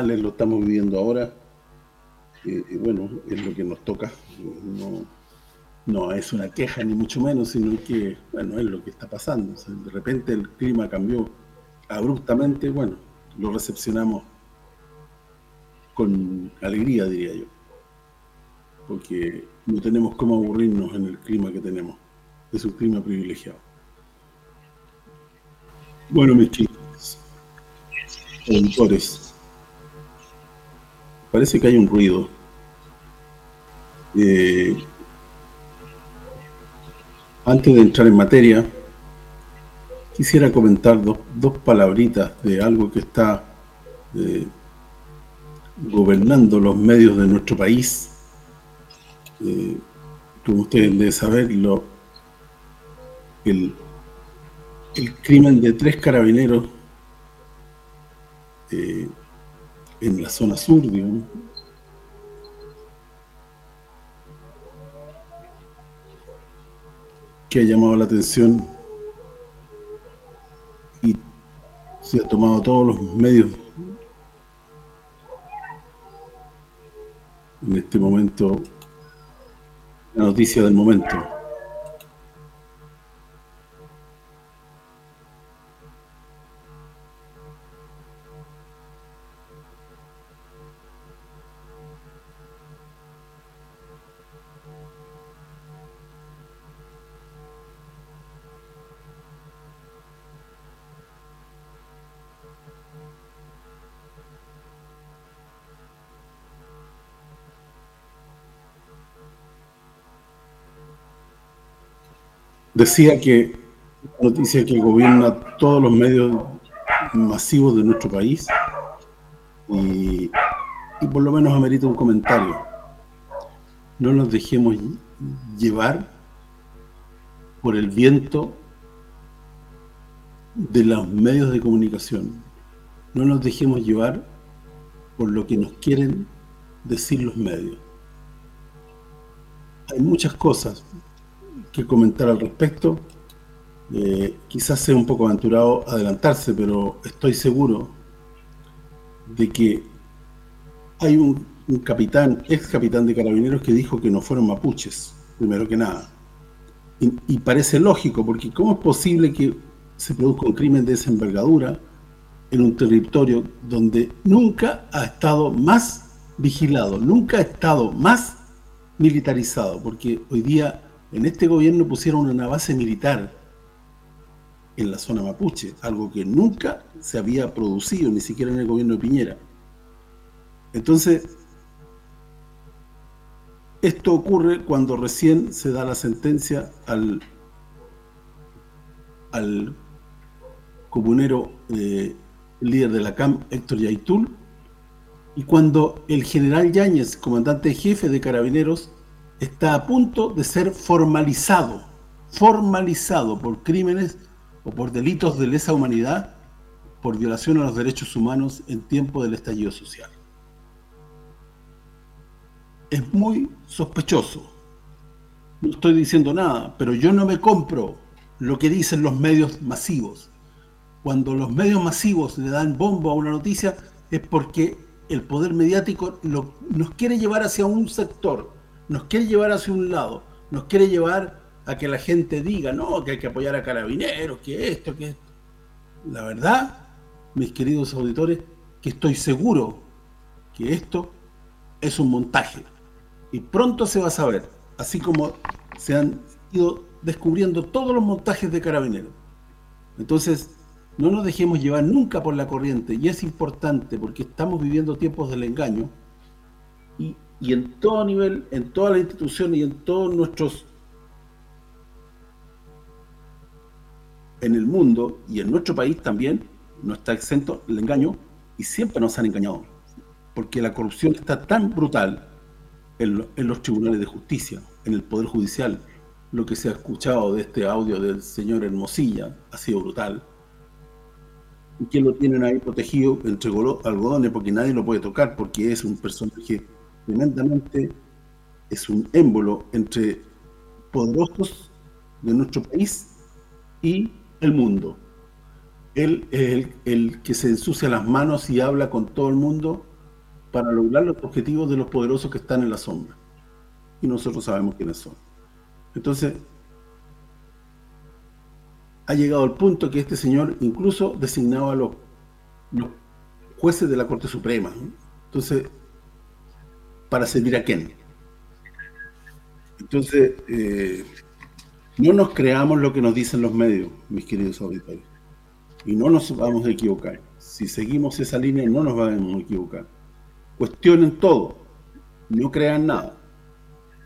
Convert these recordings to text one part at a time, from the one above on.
lo estamos viviendo ahora. y bueno, es lo que nos toca. No, no es una queja ni mucho menos, sino que, bueno, es lo que está pasando. de repente el clima cambió abruptamente, bueno, lo recepcionamos con alegría, diría yo. Porque no tenemos cómo aburrirnos en el clima que tenemos. Es un clima privilegiado. Bueno, mis chicos, editores, parece que hay un ruido. Eh, antes de entrar en materia, quisiera comentar dos, dos palabritas de algo que está eh, gobernando los medios de nuestro país. Eh, como ustedes deben saber, lo, el, el crimen de tres carabineros en la zona sur, que ha llamado la atención y se ha tomado todos los medios en este momento la noticia del momento. Decía que noticia que gobierna todos los medios masivos de nuestro país y, por lo menos amerita un comentario. No nos dejemos llevar por el viento de los medios de comunicación. No nos dejemos llevar por lo que nos quieren decir los medios. Hay muchas cosas que comentar al respecto. Eh, quizás sea un poco aventurado adelantarse, pero estoy seguro de que hay un, capitán, ex capitán de carabineros que dijo que no fueron mapuches, primero que nada. Y, y, parece lógico, porque ¿cómo es posible que se produzca un crimen de esa envergadura en un territorio donde nunca ha estado más vigilado, nunca ha estado más militarizado? Porque hoy día en este gobierno pusieron una base militar en la zona mapuche, algo que nunca se había producido, ni siquiera en el gobierno de Piñera. Entonces, esto ocurre cuando recién se da la sentencia al comunero eh, líder de la CAM, Héctor Yaitul, y cuando el general Yáñez, comandante jefe de Carabineros, está a punto de ser formalizado, formalizado por crímenes o por delitos de lesa humanidad por violación a los derechos humanos en tiempo del estallido social. Es muy sospechoso. No estoy diciendo nada, pero yo no me compro lo que dicen los medios masivos. Cuando los medios masivos le dan bombo a una noticia es porque el poder mediático nos quiere llevar hacia un sector nos quiere llevar hacia un lado, nos quiere llevar a que la gente diga, no, que hay que apoyar a carabineros, que esto, que esto. La verdad, mis queridos auditores, que estoy seguro que esto es un montaje. Y pronto se va a saber, así como se han ido descubriendo todos los montajes de carabineros. Entonces, no nos dejemos llevar nunca por la corriente, y es importante porque estamos viviendo tiempos del engaño, y en todo nivel, en toda la institución y en todos nuestros en el mundo y en nuestro país también no está exento el engaño y siempre nos han engañado. Porque la corrupción está tan brutal en, los tribunales de justicia, en el Poder Judicial. Lo que se ha escuchado de este audio del señor Hermosilla ha sido brutal. Y que lo tienen ahí protegido entre algodones porque nadie lo puede tocar porque es un personaje tremendamente es un émbolo entre poderosos de nuestro país y el mundo. él es el, que se ensucia las manos y habla con todo el mundo para lograr los objetivos de los poderosos que están en la sombra. Y nosotros sabemos quiénes son. Entonces, ha llegado el punto que este señor incluso designaba a los, jueces de la Corte Suprema. Entonces, ¿para servir a quién? Entonces, eh, no nos creamos lo que nos dicen los medios, mis queridos auditores. Y no nos vamos a equivocar. Si seguimos esa línea, no nos vamos a equivocar. Cuestionen todo. No crean nada.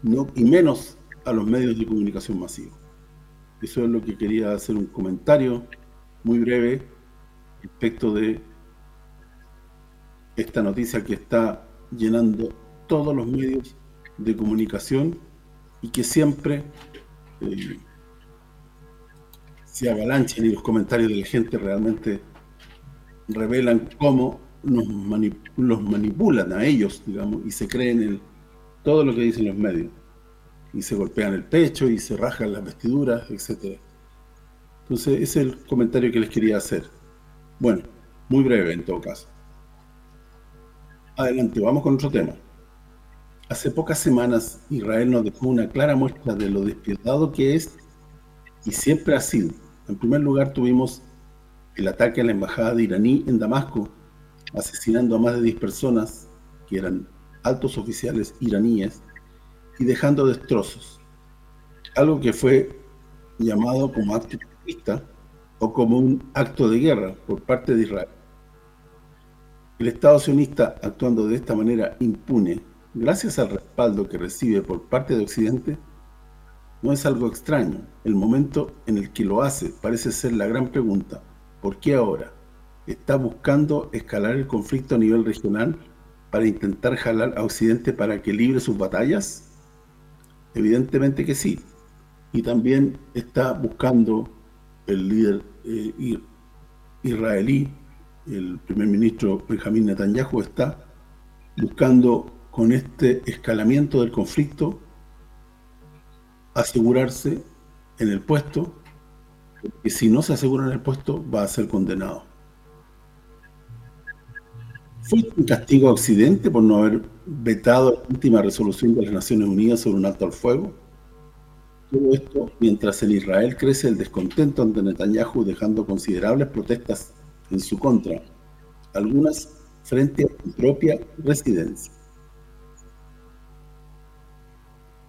No, y menos a los medios de comunicación masivos. Eso es lo que quería hacer un comentario muy breve respecto de esta noticia que está llenando todos los medios de comunicación y que siempre eh, se avalanchen y los comentarios de la gente realmente revelan cómo nos los manipulan a ellos, digamos, y se creen el, todo lo que dicen los medios y se golpean el pecho y se rajan las vestiduras, etcétera. Entonces, ese es el comentario que les quería hacer. Bueno, muy breve en todo caso. Adelante, vamos con otro tema. Hace pocas semanas Israel nos dejó una clara muestra de lo despiadado que es y siempre ha sido. En primer lugar tuvimos el ataque a la embajada de iraní en Damasco, asesinando a más de 10 personas que eran altos oficiales iraníes y dejando destrozos. Algo que fue llamado como acto terrorista o como un acto de guerra por parte de Israel. El Estado sionista actuando de esta manera impune, gracias al respaldo que recibe por parte de Occidente, no es algo extraño. El momento en el que lo hace parece ser la gran pregunta. ¿Por qué ahora? ¿Está buscando escalar el conflicto a nivel regional para intentar jalar a Occidente para que libre sus batallas? Evidentemente que sí. Y también está buscando el líder eh, israelí, el primer ministro Benjamín Netanyahu, está buscando con este escalamiento del conflicto asegurarse en el puesto, y si no se asegura en el puesto va a ser condenado. ¿Fue un castigo a Occidente por no haber vetado la última resolución de las Naciones Unidas sobre un alto al fuego? Todo esto mientras en Israel crece el descontento ante Netanyahu dejando considerables protestas en su contra, algunas frente a su propia residencia.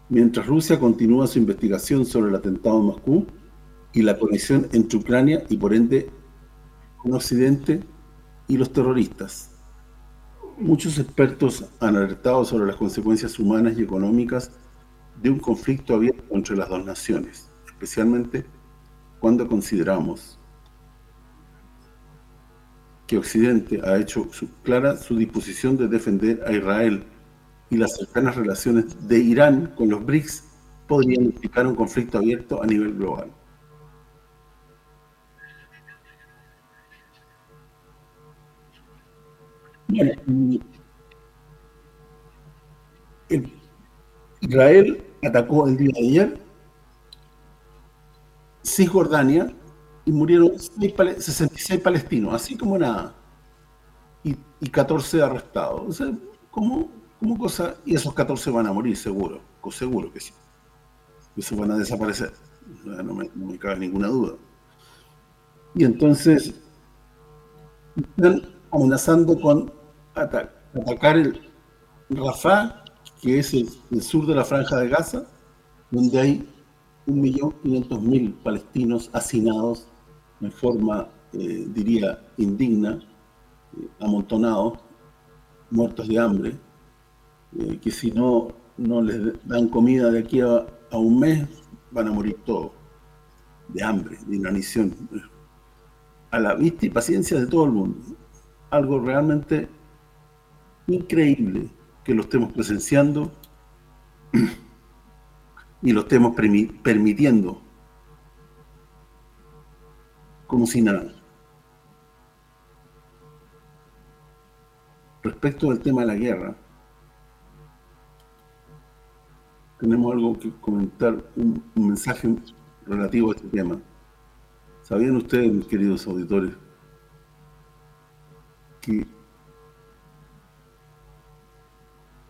Mientras Rusia continúa su investigación sobre el atentado en Moscú y la conexión entre Ucrania y por ende con Occidente y los terroristas, Muchos expertos han alertado sobre las consecuencias humanas y económicas de un conflicto abierto entre las dos naciones, especialmente cuando consideramos que Occidente ha hecho clara su disposición de defender a Israel y las cercanas relaciones de Irán con los BRICS podrían implicar un conflicto abierto a nivel global. Israel atacó el día de ayer Cisjordania y murieron 66 palestinos, así como nada. Y, 14 arrestados. O sea, como, cosa... Y esos 14 van a morir, seguro. Seguro que sí. Esos van a desaparecer. No me, cabe ninguna duda. Y entonces están amenazando con atacar el Rafah, que es el, sur de la Franja de Gaza, donde hay 1.500.000 palestinos hacinados en forma, eh, diría, indigna, eh, amontonados, muertos de hambre, eh, que si no, no les dan comida de aquí a, a un mes, van a morir todos, de hambre, de inanición, a la vista y paciencia de todo el mundo. Algo realmente increíble que lo estemos presenciando y lo estemos permitiendo como si nada. Respecto al tema de la guerra, tenemos algo que comentar, un, mensaje relativo a este tema. ¿Sabían ustedes, mis queridos auditores, que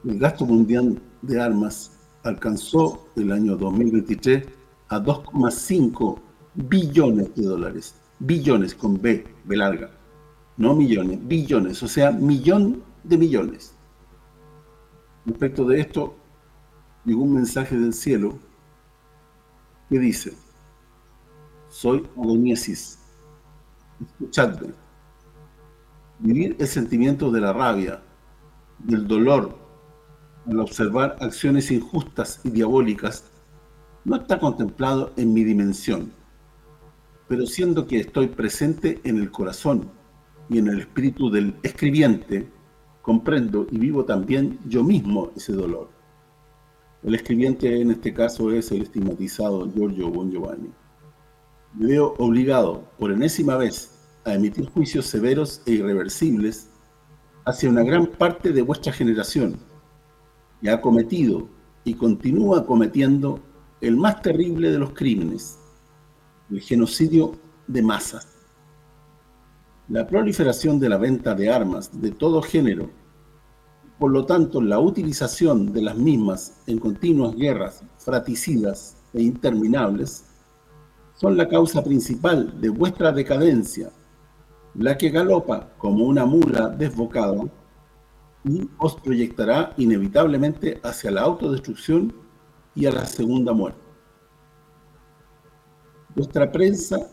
el gasto mundial de armas alcanzó el año 2023 a 2,5 billones de dólares. Billones con B, B larga. No millones, billones, o sea, millón de millones. Respecto de esto, llegó mensaje del cielo que dice, soy Adoniesis, escuchadme. Vivir el sentimiento de la rabia, del dolor, al observar acciones injustas y diabólicas, no está contemplado en mi dimensión, pero siendo que estoy presente en el corazón y en el espíritu del escribiente, comprendo y vivo también yo mismo ese dolor. El escribiente en este caso es el estigmatizado Giorgio Bon Giovanni. Me veo obligado por enésima vez a emitir juicios severos e irreversibles hacia una gran parte de vuestra generación, y ha cometido y continúa cometiendo el más terrible de los crímenes, el genocidio de masas. La proliferación de la venta de armas de todo género, por lo tanto la utilización de las mismas en continuas guerras fraticidas e interminables, son la causa principal de vuestra decadencia, la que galopa como una mula desbocada y os proyectará inevitablemente hacia la autodestrucción y a la segunda muerte. Vuestra prensa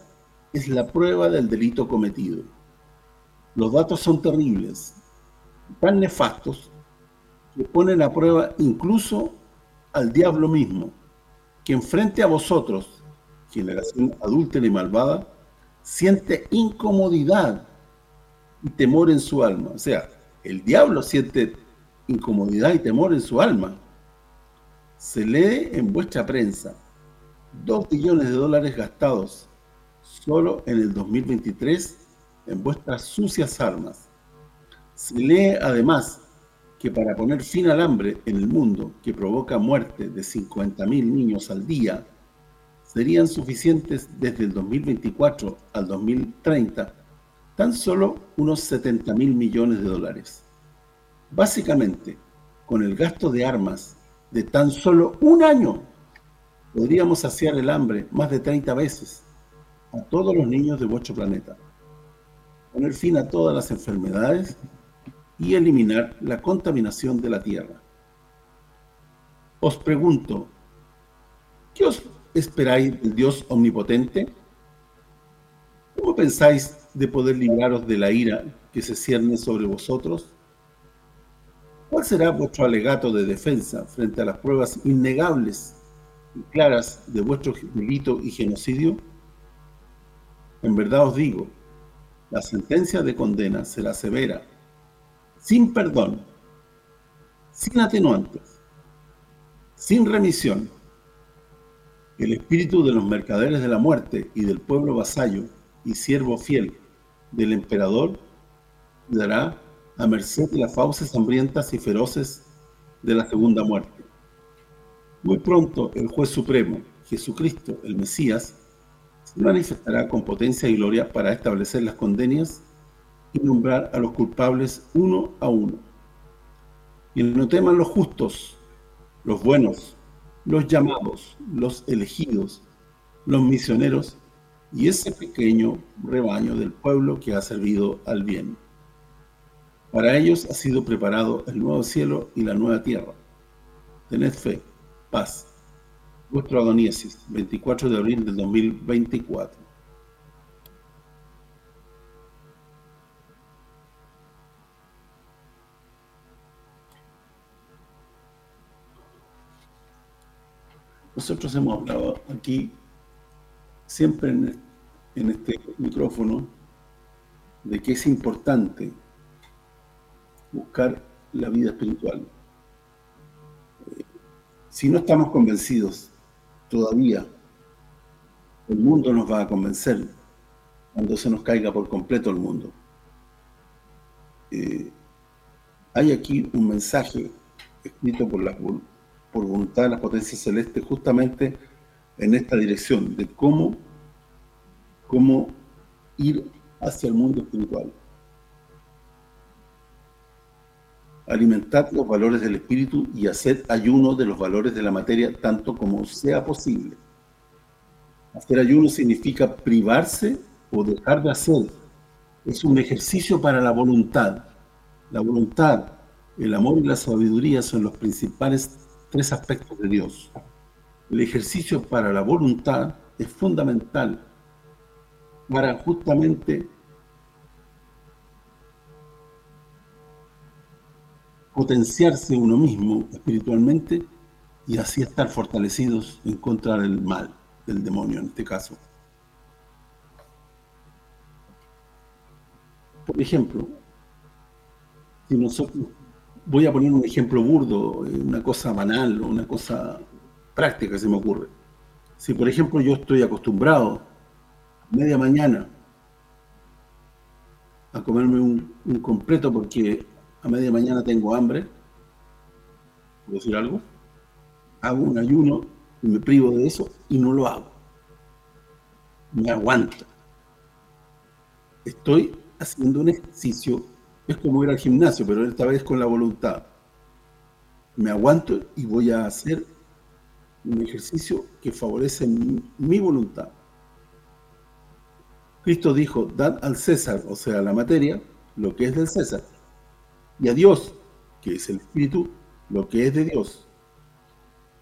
es la prueba del delito cometido. Los datos son terribles, tan nefastos, que ponen a prueba incluso al diablo mismo, que enfrente a vosotros, generación adúltera y malvada, siente incomodidad y temor en su alma. O sea, el diablo siente incomodidad y temor en su alma. Se lee en vuestra prensa dos billones de dólares gastados solo en el 2023 en vuestras sucias armas. Se lee además que para poner fin al hambre en el mundo, que provoca muerte de 50.000 niños al día, serían suficientes desde el 2024 al 2030 tan solo unos 70 mil millones de dólares. Básicamente, con el gasto de armas de tan solo un año, podríamos saciar el hambre más de 30 veces a todos los niños de vuestro planeta, poner fin a todas las enfermedades y eliminar la contaminación de la Tierra. Os pregunto, ¿qué os esperáis del Dios Omnipotente? ¿Cómo pensáis de poder libraros de la ira que se cierne sobre vosotros? ¿Cuál será vuestro alegato de defensa frente a las pruebas innegables y claras de vuestro delito y genocidio? En verdad os digo, la sentencia de condena será severa, sin perdón, sin atenuantes, sin remisión. El espíritu de los mercaderes de la muerte y del pueblo vasallo y siervo fiel del emperador dará a merced de las fauces hambrientas y feroces de la segunda muerte. Muy pronto el juez supremo, Jesucristo, el Mesías, se manifestará con potencia y gloria para establecer las condenas y nombrar a los culpables uno a uno. Y no teman los justos, los buenos, los llamados, los elegidos, los misioneros y ese pequeño rebaño del pueblo que ha servido al bien. Para ellos ha sido preparado el nuevo cielo y la nueva tierra. Tened fe, paz. Vuestro Adoniesis, 24 de abril del 2024. Nosotros hemos hablado aquí siempre en, este micrófono de que es importante buscar la vida espiritual. Si no estamos convencidos todavía, el mundo nos va a convencer cuando se nos caiga por completo el mundo. Eh, hay aquí un mensaje escrito por, la, por voluntad de las potencias celestes justamente en esta dirección de cómo, cómo ir hacia el mundo espiritual. alimentar los valores del espíritu y hacer ayuno de los valores de la materia tanto como sea posible. Hacer ayuno significa privarse o dejar de hacer. Es un ejercicio para la voluntad. La voluntad, el amor y la sabiduría son los principales tres aspectos de Dios. El ejercicio para la voluntad es fundamental para justamente potenciarse uno mismo espiritualmente y así estar fortalecidos en contra del mal, del demonio en este caso. Por ejemplo, si nosotros, voy a poner un ejemplo burdo, una cosa banal, una cosa práctica se me ocurre. Si por ejemplo yo estoy acostumbrado media mañana a comerme un completo porque a media mañana tengo hambre, ¿puedo decir algo? Hago un ayuno y me privo de eso y no lo hago. Me aguanto. Estoy haciendo un ejercicio, es como ir al gimnasio, pero esta vez con la voluntad. Me aguanto y voy a hacer un ejercicio que favorece mi, voluntad. Cristo dijo, dad al César, o sea, la materia, lo que es del César y a Dios, que es el Espíritu, lo que es de Dios.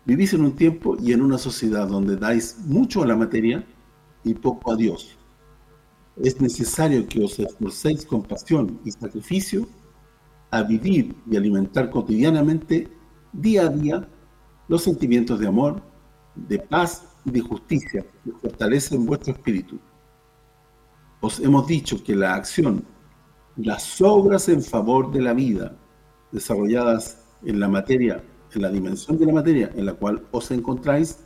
Vivís en un tiempo y en una sociedad donde dais mucho a la materia y poco a Dios. Es necesario que os esforcéis con pasión y sacrificio a vivir y alimentar cotidianamente, día a día, los sentimientos de amor, de paz y de justicia que fortalecen vuestro espíritu. Os hemos dicho que la acción las obras en favor de la vida desarrolladas en la materia, en la dimensión de la materia en la cual os encontráis,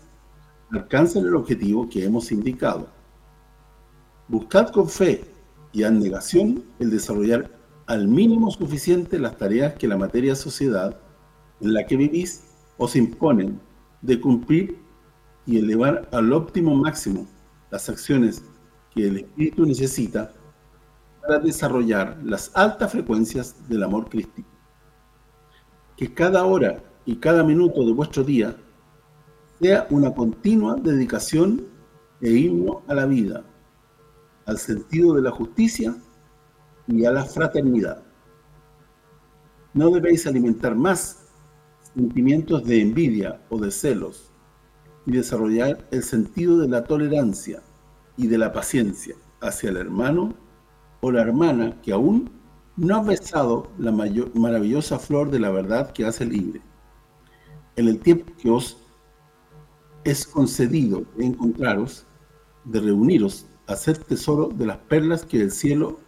alcanzan el objetivo que hemos indicado. Buscad con fe y abnegación el desarrollar al mínimo suficiente las tareas que la materia sociedad en la que vivís os imponen de cumplir y elevar al óptimo máximo las acciones que el espíritu necesita para desarrollar las altas frecuencias del amor crístico. Que cada hora y cada minuto de vuestro día sea una continua dedicación e himno a la vida, al sentido de la justicia y a la fraternidad. No debéis alimentar más sentimientos de envidia o de celos y desarrollar el sentido de la tolerancia y de la paciencia hacia el hermano o la hermana que aún no ha besado la maravillosa flor de la verdad que hace libre. En el tiempo que os es concedido de encontraros, de reuniros, hacer tesoro de las perlas que el cielo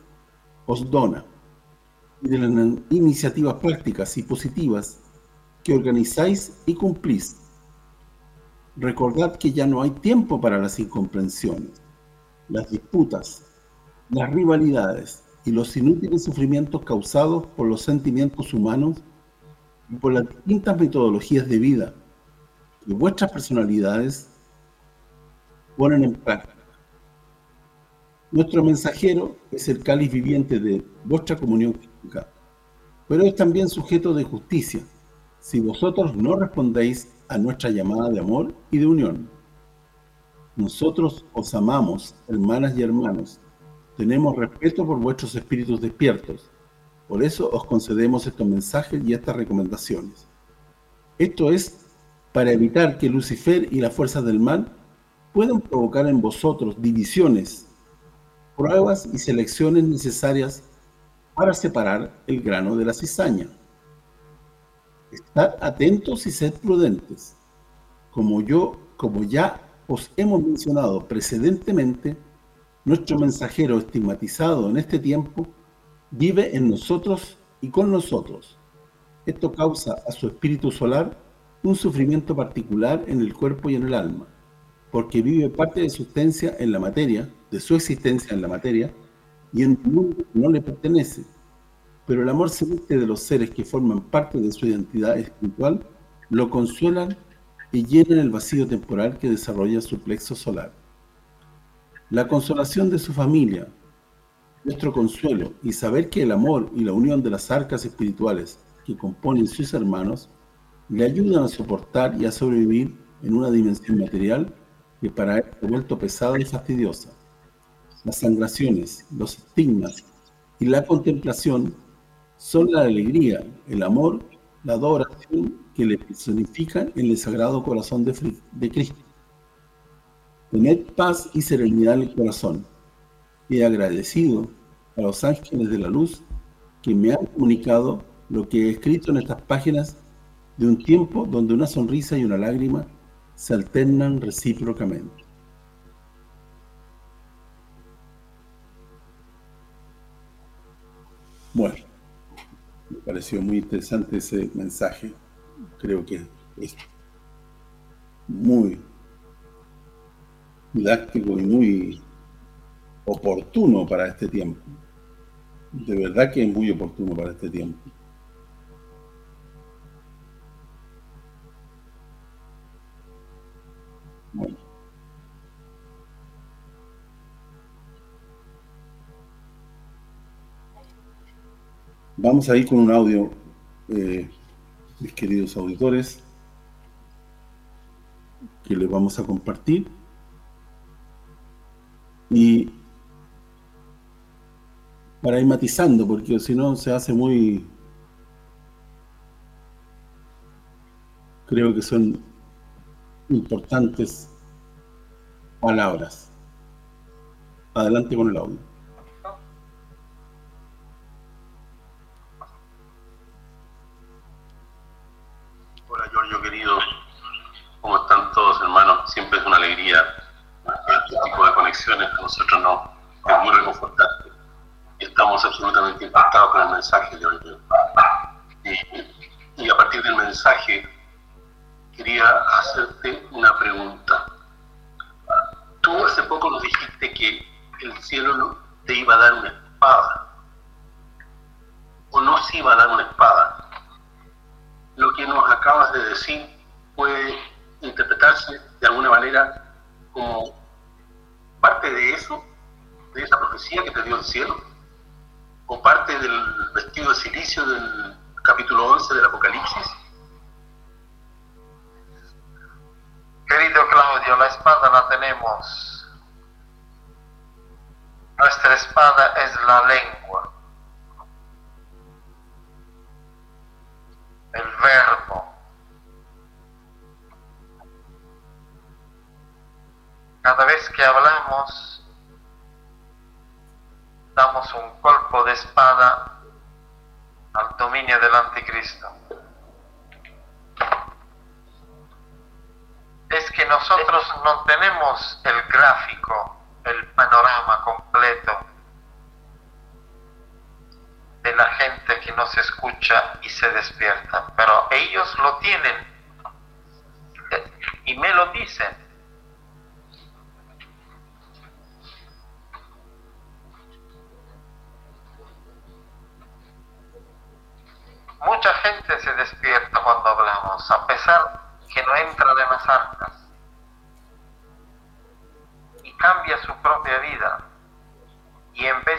os dona y de las iniciativas prácticas y positivas que organizáis y cumplís. Recordad que ya no hay tiempo para las incomprensiones, las disputas, las rivalidades y los inútiles sufrimientos causados por los sentimientos humanos y por las distintas metodologías de vida que vuestras personalidades ponen en práctica. Nuestro mensajero es el cáliz viviente de vuestra comunión pero es también sujeto de justicia, si vosotros no respondéis a nuestra llamada de amor y de unión. Nosotros os amamos, hermanas y hermanos, tenemos respeto por vuestros espíritus despiertos. Por eso os concedemos estos mensajes y estas recomendaciones. Esto es para evitar que Lucifer y las fuerzas del mal puedan provocar en vosotros divisiones, pruebas y selecciones necesarias para separar el grano de la cizaña. Estad atentos y sed prudentes. Como yo, como ya os hemos mencionado precedentemente, nuestro mensajero estigmatizado en este tiempo vive en nosotros y con nosotros. Esto causa a su espíritu solar un sufrimiento particular en el cuerpo y en el alma, porque vive parte de su existencia en la materia, de su existencia en la materia, y en un mundo que no le pertenece. Pero el amor celeste de los seres que forman parte de su identidad espiritual lo consuelan y llenan el vacío temporal que desarrolla su plexo solar la consolación de su familia, nuestro consuelo y saber que el amor y la unión de las arcas espirituales que componen sus hermanos le ayudan a soportar y a sobrevivir en una dimensión material que para él se ha vuelto pesada y fastidiosa. Las sangraciones, los estigmas y la contemplación son la alegría, el amor, la adoración que le personifican en el Sagrado Corazón de, Cristo. Tened paz y serenidad en el corazón y agradecido a los ángeles de la luz que me han comunicado lo que he escrito en estas páginas de un tiempo donde una sonrisa y una lágrima se alternan recíprocamente. Bueno, me pareció muy interesante ese mensaje. Creo que es muy didáctico y muy oportuno para este tiempo. De verdad que es muy oportuno para este tiempo. Vamos a ir con un audio, eh, mis queridos auditores, que les vamos a compartir. Y para ir matizando, porque si no se hace muy... Creo que son importantes palabras. Adelante con el audio. Del anticristo. es que nosotros no tenemos el gráfico, el panorama completo de la gente que nos escucha y se despierta, pero ellos lo tienen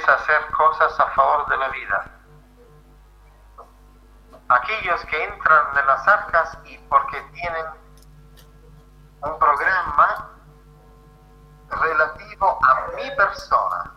hacer cosas a favor de la vida. Aquellos que entran de las arcas y porque tienen un programa relativo a mi persona.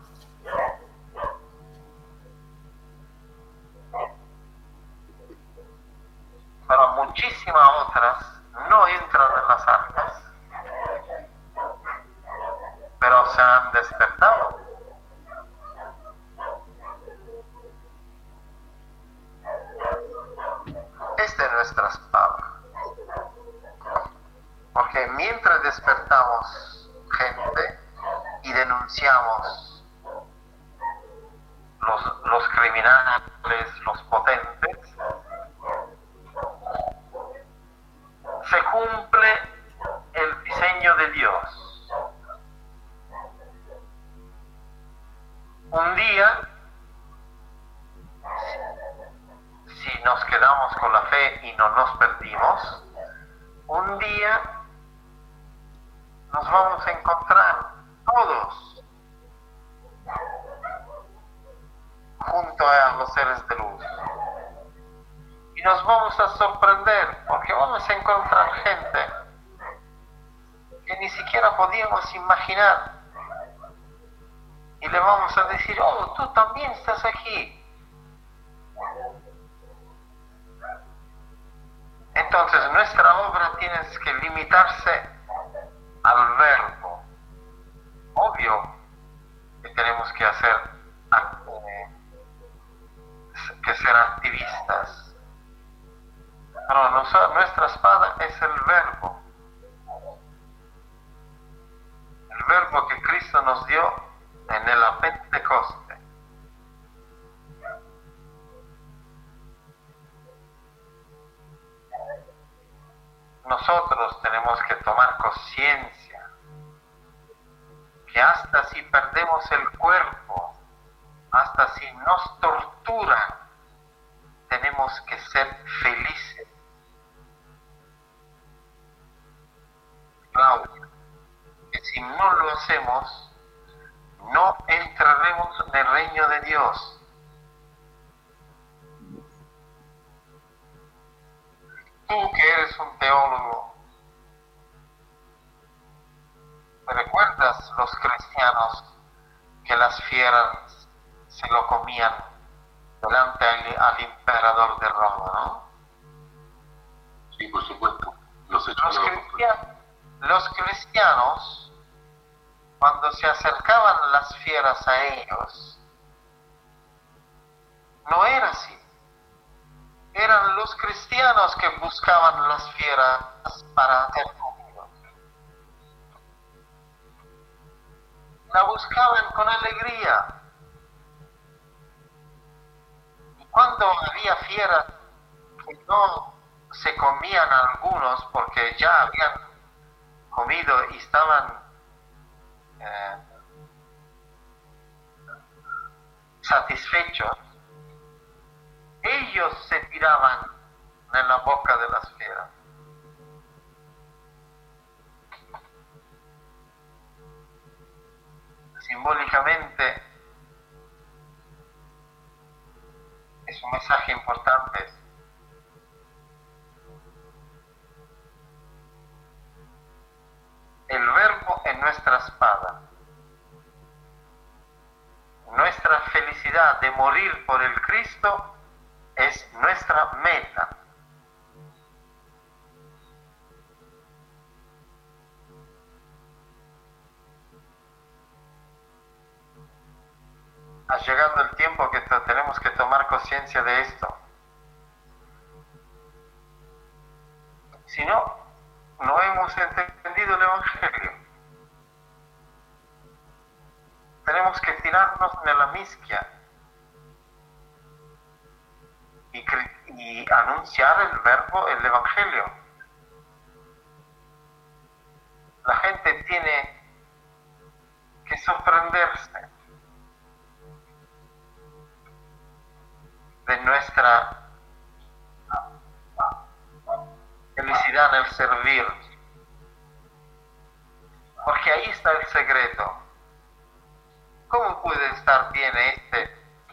Se lo comían delante al, emperador de Roma, ¿no? Sí, por supuesto. Los, cristianos, los cristianos, cuando se acercaban las fieras a ellos, no era así. Eran los cristianos que buscaban las fieras para hacer La buscaban con alegría cuando había fieras que no se comían algunos porque ya habían comido y estaban eh, satisfechos, ellos se tiraban en la boca de las fieras. Simbólicamente, es un mensaje importante. El verbo en nuestra espada. Nuestra felicidad de morir por el Cristo es nuestra meta. Ha llegado el tiempo que tenemos que tomar conciencia de esto. Si no, no hemos entendido el Evangelio. Tenemos que tirarnos en la misquia y, y anunciar el verbo, el Evangelio. La gente tiene que sorprenderse de nuestra felicidad en el servir. Porque ahí está el secreto. ¿Cómo puede estar bien este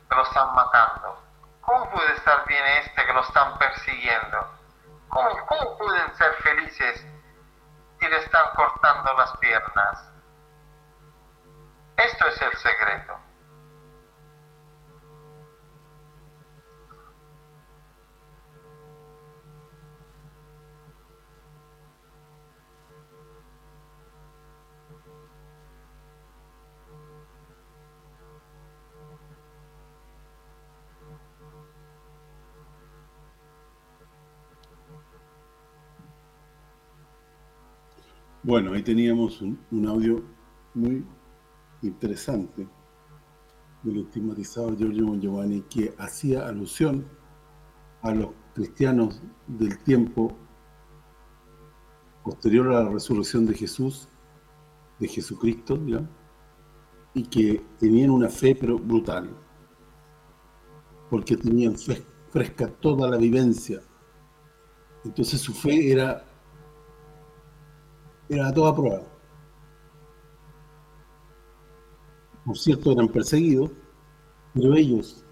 que lo están matando? ¿Cómo puede estar bien este que lo están persiguiendo? ¿Cómo, pueden ser felices si le están cortando las piernas? Esto es el secreto. Bueno, ahí teníamos un, audio muy interesante del estigmatizado Giorgio Giovanni que hacía alusión a los cristianos del tiempo posterior a la resurrección de Jesús, de Jesucristo, y que tenían una fe pero brutal, porque tenían fresca toda la vivencia. Entonces su fe era era toda prueba. Por cierto, eran perseguidos, pero ellos,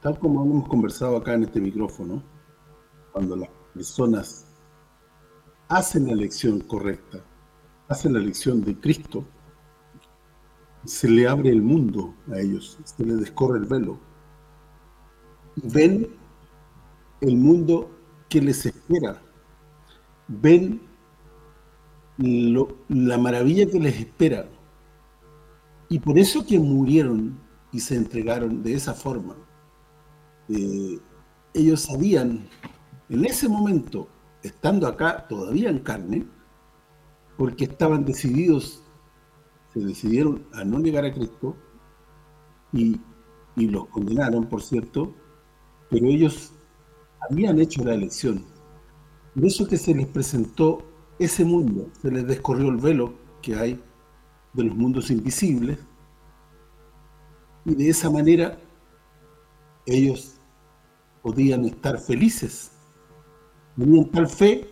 tal como hemos conversado acá en este micrófono, cuando las personas hacen la elección correcta, hacen la elección de Cristo, se le abre el mundo a ellos, se les descorre el velo. Ven el mundo que les espera. Ven la maravilla que les espera. Y por eso que murieron y se entregaron de esa forma. Eh, ellos sabían, en ese momento, estando acá todavía en carne, porque estaban decididos, se decidieron a no negar a Cristo, y, y los condenaron, por cierto, pero ellos habían hecho la elección. Por eso que se les presentó ese mundo, se les descorrió el velo que hay de los mundos invisibles, y de esa manera ellos podían estar felices. Tenían tal fe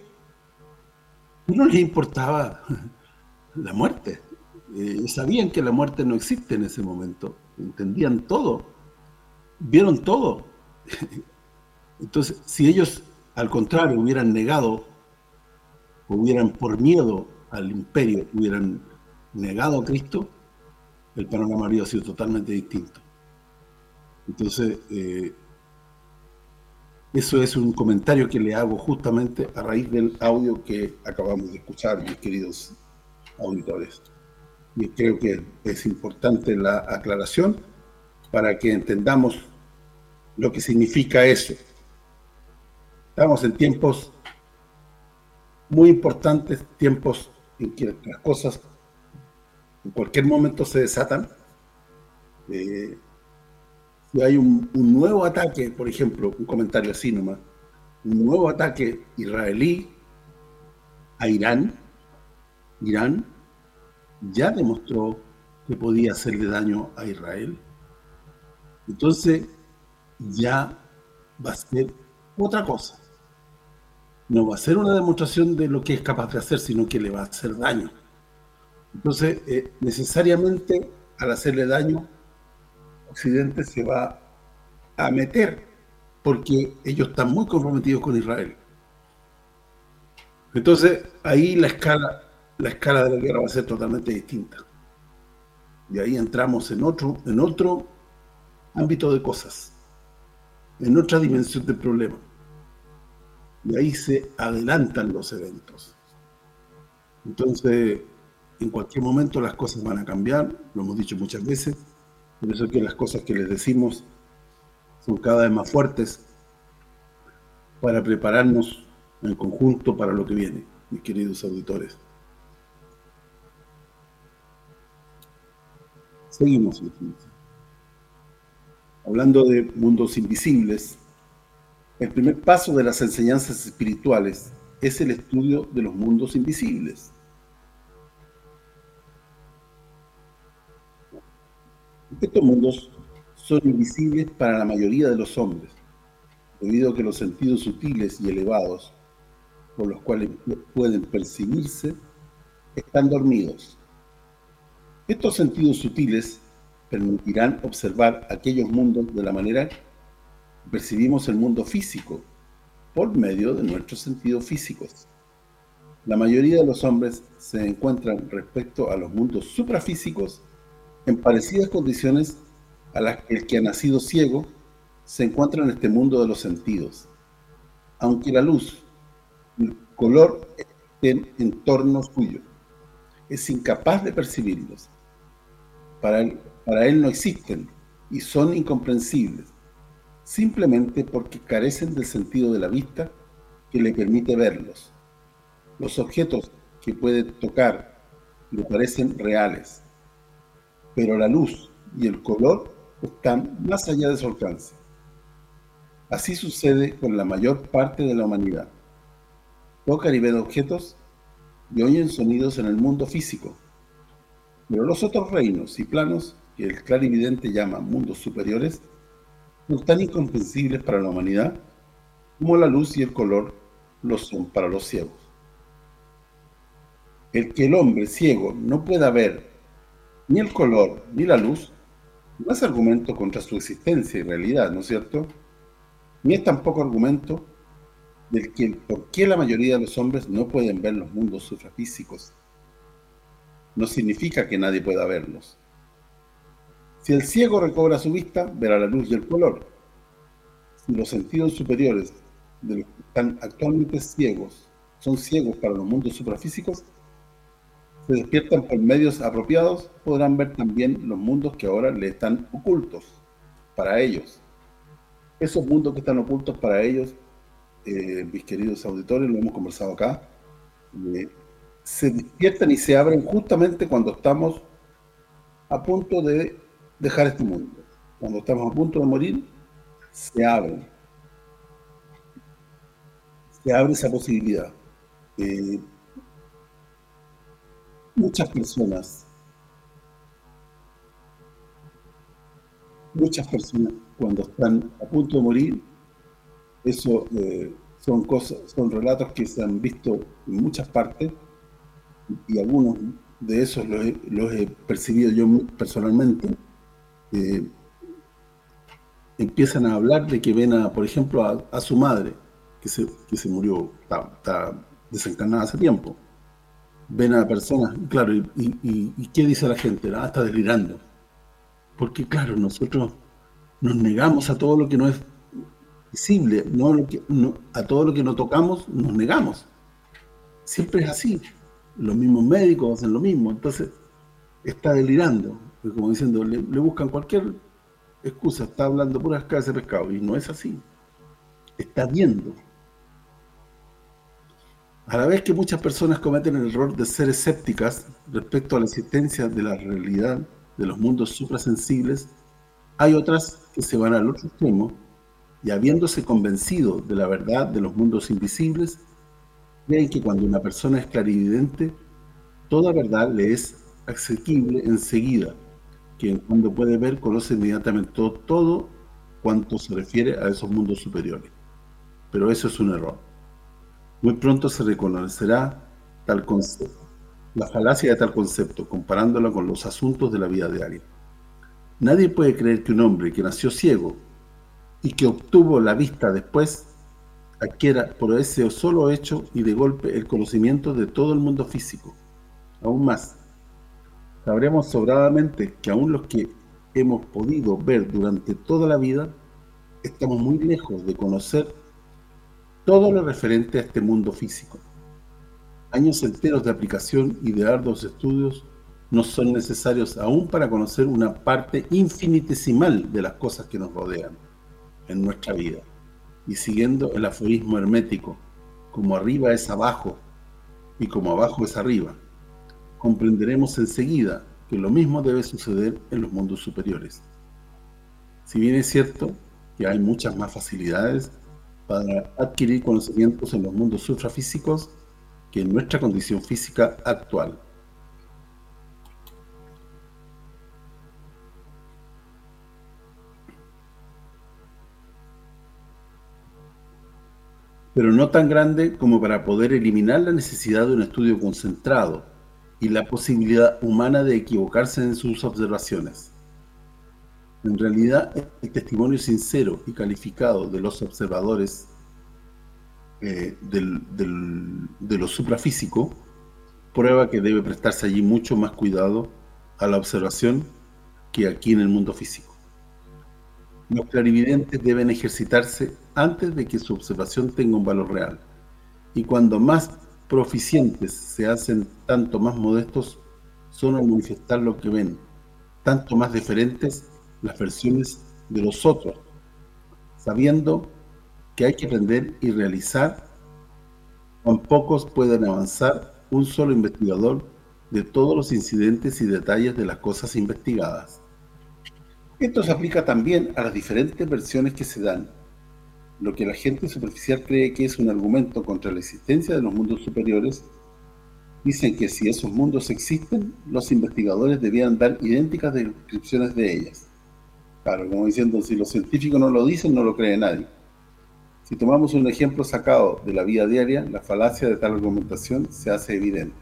que no les importaba la muerte. Eh, sabían que la muerte no existe en ese momento. Entendían todo. Vieron todo. Entonces, si ellos, al contrario, hubieran negado, hubieran por miedo al imperio, hubieran negado a Cristo, el panorama habría sido totalmente distinto. Entonces, eh, eso es un comentario que le hago justamente a raíz del audio que acabamos de escuchar, mis queridos auditores. Y creo que es importante la aclaración para que entendamos lo que significa eso. Estamos en tiempos muy importantes, tiempos en que las cosas en cualquier momento se desatan. Eh, si hay un, nuevo ataque, por ejemplo, un comentario así nomás, un nuevo ataque israelí a Irán, Irán ya demostró que podía hacerle daño a Israel. Entonces, ya va a ser otra cosa. No va a ser una demostración de lo que es capaz de hacer, sino que le va a hacer daño. Entonces, eh, necesariamente, al hacerle daño, Occidente se va a meter, porque ellos están muy comprometidos con Israel. Entonces, ahí la escala la escala de la guerra va a ser totalmente distinta. Y ahí entramos en otro en otro ámbito de cosas, en otra dimensión del problema. Y ahí se adelantan los eventos. Entonces, en cualquier momento las cosas van a cambiar, lo hemos dicho muchas veces, por eso es que las cosas que les decimos son cada vez más fuertes para prepararnos en conjunto para lo que viene, mis queridos auditores. Seguimos. Hablando de mundos invisibles, el primer paso de las enseñanzas espirituales es el estudio de los mundos invisibles. Estos mundos son invisibles para la mayoría de los hombres, debido a que los sentidos sutiles y elevados, por los cuales pueden percibirse, están dormidos. Estos sentidos sutiles permitirán observar aquellos mundos de la manera percibimos el mundo físico, por medio de nuestros sentidos físicos. La mayoría de los hombres se encuentran respecto a los mundos suprafísicos en parecidas condiciones a las que el que ha nacido ciego se encuentra en este mundo de los sentidos. Aunque la luz el color estén en torno suyo, es incapaz de percibirlos. Para él no existen y son incomprensibles, simplemente porque carecen del sentido de la vista que le permite verlos. Los objetos que puede tocar le parecen reales, pero la luz y el color están más allá de su alcance. Así sucede con la mayor parte de la humanidad. Tocan y ven objetos y oyen sonidos en el mundo físico, pero los otros reinos y planos, que el clarividente llama mundos superiores, son tan incomprensibles para la humanidad como la luz y el color lo son para los ciegos. El que el hombre ciego no pueda ver ni el color ni la luz, no es argumento contra su existencia y realidad, ¿no es cierto? Ni es tampoco argumento del que por qué la mayoría de los hombres no pueden ver los mundos suprafísicos no significa que nadie pueda verlos. Si el ciego recobra su vista, verá la luz y el color. Si los sentidos superiores de los que están actualmente ciegos son ciegos para los mundos suprafísicos, se despiertan por medios apropiados, podrán ver también los mundos que ahora le están ocultos para ellos. Esos mundos que están ocultos para ellos, eh, mis queridos auditores, lo hemos conversado acá, eh, se despiertan y se abren justamente cuando estamos a punto de dejar este mundo. Cuando estamos a punto de morir, se abren. Se abre esa posibilidad. Eh, muchas personas, muchas personas cuando están a punto de morir, eso eh, son cosas, son relatos que se han visto en muchas partes, y algunos de esos los he, percibido yo personalmente, eh, empiezan a hablar de que ven, a, por ejemplo, a, su madre, que se, que se murió, está, desencarnada hace tiempo. Ven a personas, claro, y, y, ¿qué dice la gente? Ah, está delirando. Porque, claro, nosotros nos negamos a todo lo que no es visible, no, lo que, a todo lo que no tocamos, nos negamos. Siempre es así los mismos médicos hacen lo mismo, entonces está delirando, como diciendo, le, buscan cualquier excusa, está hablando puras cabezas de pescado, y no es así, está viendo. A la vez que muchas personas cometen el error de ser escépticas respecto a la existencia de la realidad de los mundos suprasensibles, hay otras que se van al otro extremo y habiéndose convencido de la verdad de los mundos invisibles, creen que cuando una persona es clarividente, toda verdad le es asequible enseguida, que cuando puede ver conoce inmediatamente todo, todo cuanto se refiere a esos mundos superiores. Pero eso es un error. Muy pronto se reconocerá tal concepto, la falacia de tal concepto, comparándola con los asuntos de la vida diaria. Nadie puede creer que un hombre que nació ciego y que obtuvo la vista después adquiera por ese solo hecho y de golpe el conocimiento de todo el mundo físico. Aún más, sabremos sobradamente que aún los que hemos podido ver durante toda la vida, estamos muy lejos de conocer todo lo referente a este mundo físico. Años enteros de aplicación y de arduos estudios no son necesarios aún para conocer una parte infinitesimal de las cosas que nos rodean en nuestra vida y siguiendo el aforismo hermético, como arriba es abajo y como abajo es arriba, comprenderemos enseguida que lo mismo debe suceder en los mundos superiores. Si bien es cierto que hay muchas más facilidades para adquirir conocimientos en los mundos suprafísicos que en nuestra condición física actual. pero no tan grande como para poder eliminar la necesidad de un estudio concentrado y la posibilidad humana de equivocarse en sus observaciones. En realidad, el testimonio sincero y calificado de los observadores eh, de lo suprafísico prueba que debe prestarse allí mucho más cuidado a la observación que aquí en el mundo físico. Los clarividentes deben ejercitarse antes de que su observación tenga un valor real. Y cuando más proficientes se hacen, tanto más modestos son al manifestar lo que ven, tanto más diferentes las versiones de los otros, sabiendo que hay que aprender y realizar, con pocos pueden avanzar un solo investigador de todos los incidentes y detalles de las cosas investigadas. Esto se aplica también a las diferentes versiones que se dan. Lo que la gente superficial cree que es un argumento contra la existencia de los mundos superiores, dicen que si esos mundos existen, los investigadores debían dar idénticas descripciones de ellas. Claro, como diciendo, si los científicos no lo dicen, no lo cree nadie. Si tomamos un ejemplo sacado de la vida diaria, la falacia de tal argumentación se hace evidente.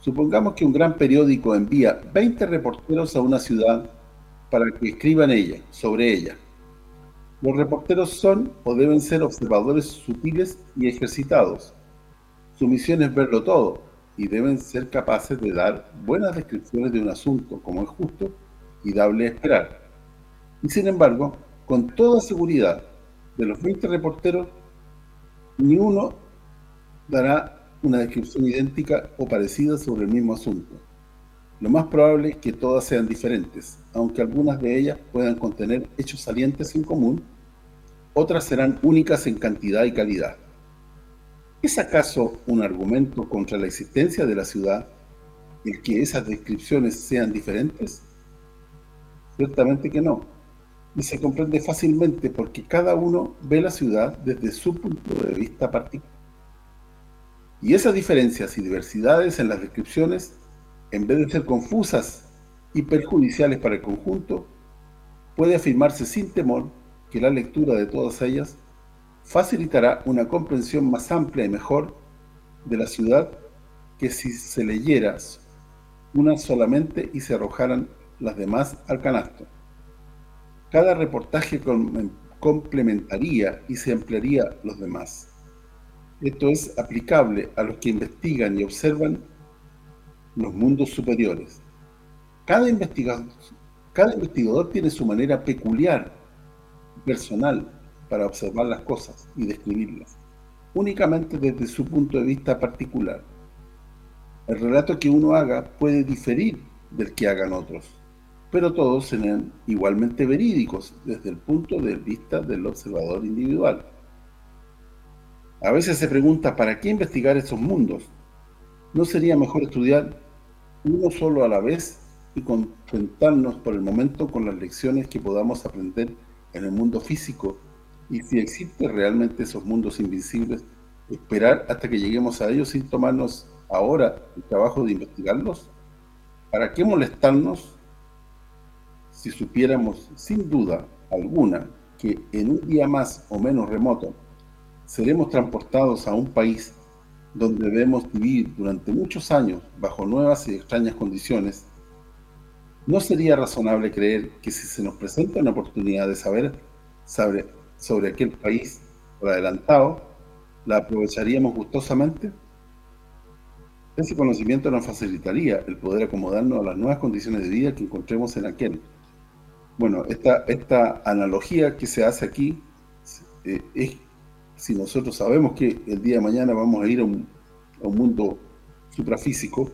Supongamos que un gran periódico envía 20 reporteros a una ciudad para que escriban ella, sobre ella. Los reporteros son o deben ser observadores sutiles y ejercitados. Su misión es verlo todo y deben ser capaces de dar buenas descripciones de un asunto como es justo y dable esperar. Y sin embargo, con toda seguridad, de los 20 reporteros, ni uno dará una descripción idéntica o parecida sobre el mismo asunto. Lo más probable es que todas sean diferentes, aunque algunas de ellas puedan contener hechos salientes en común, otras serán únicas en cantidad y calidad. ¿Es acaso un argumento contra la existencia de la ciudad el que esas descripciones sean diferentes? Ciertamente que no, y se comprende fácilmente porque cada uno ve la ciudad desde su punto de vista particular. Y esas diferencias y diversidades en las descripciones, en vez de ser confusas y perjudiciales para el conjunto, puede afirmarse sin temor que la lectura de todas ellas facilitará una comprensión más amplia y mejor de la ciudad que si se leyera una solamente y se arrojaran las demás al canasto. Cada reportaje complementaría y se ampliaría los demás. Esto es aplicable a los que investigan y observan los mundos superiores. Cada investigador, tiene su manera peculiar, personal, para observar las cosas y describirlas, únicamente desde su punto de vista particular. El relato que uno haga puede diferir del que hagan otros, pero todos serán igualmente verídicos desde el punto de vista del observador individual. A veces se pregunta, ¿para qué investigar esos mundos? ¿No sería mejor estudiar uno solo a la vez y contentarnos por el momento con las lecciones que podamos aprender en el mundo físico? Y si existen realmente esos mundos invisibles, esperar hasta que lleguemos a ellos sin tomarnos ahora el trabajo de investigarlos? ¿Para qué molestarnos si supiéramos sin duda alguna que en un día más o menos remoto seremos transportados a un país donde debemos vivir durante muchos años bajo nuevas y extrañas condiciones, ¿no sería razonable creer que si se nos presenta una oportunidad de saber sobre, aquel país por adelantado, la aprovecharíamos gustosamente? Ese conocimiento nos facilitaría el poder acomodarnos a las nuevas condiciones de vida que encontremos en aquel. Bueno, esta, analogía que se hace aquí eh, es si nosotros sabemos que el día de mañana vamos a ir a un, mundo suprafísico,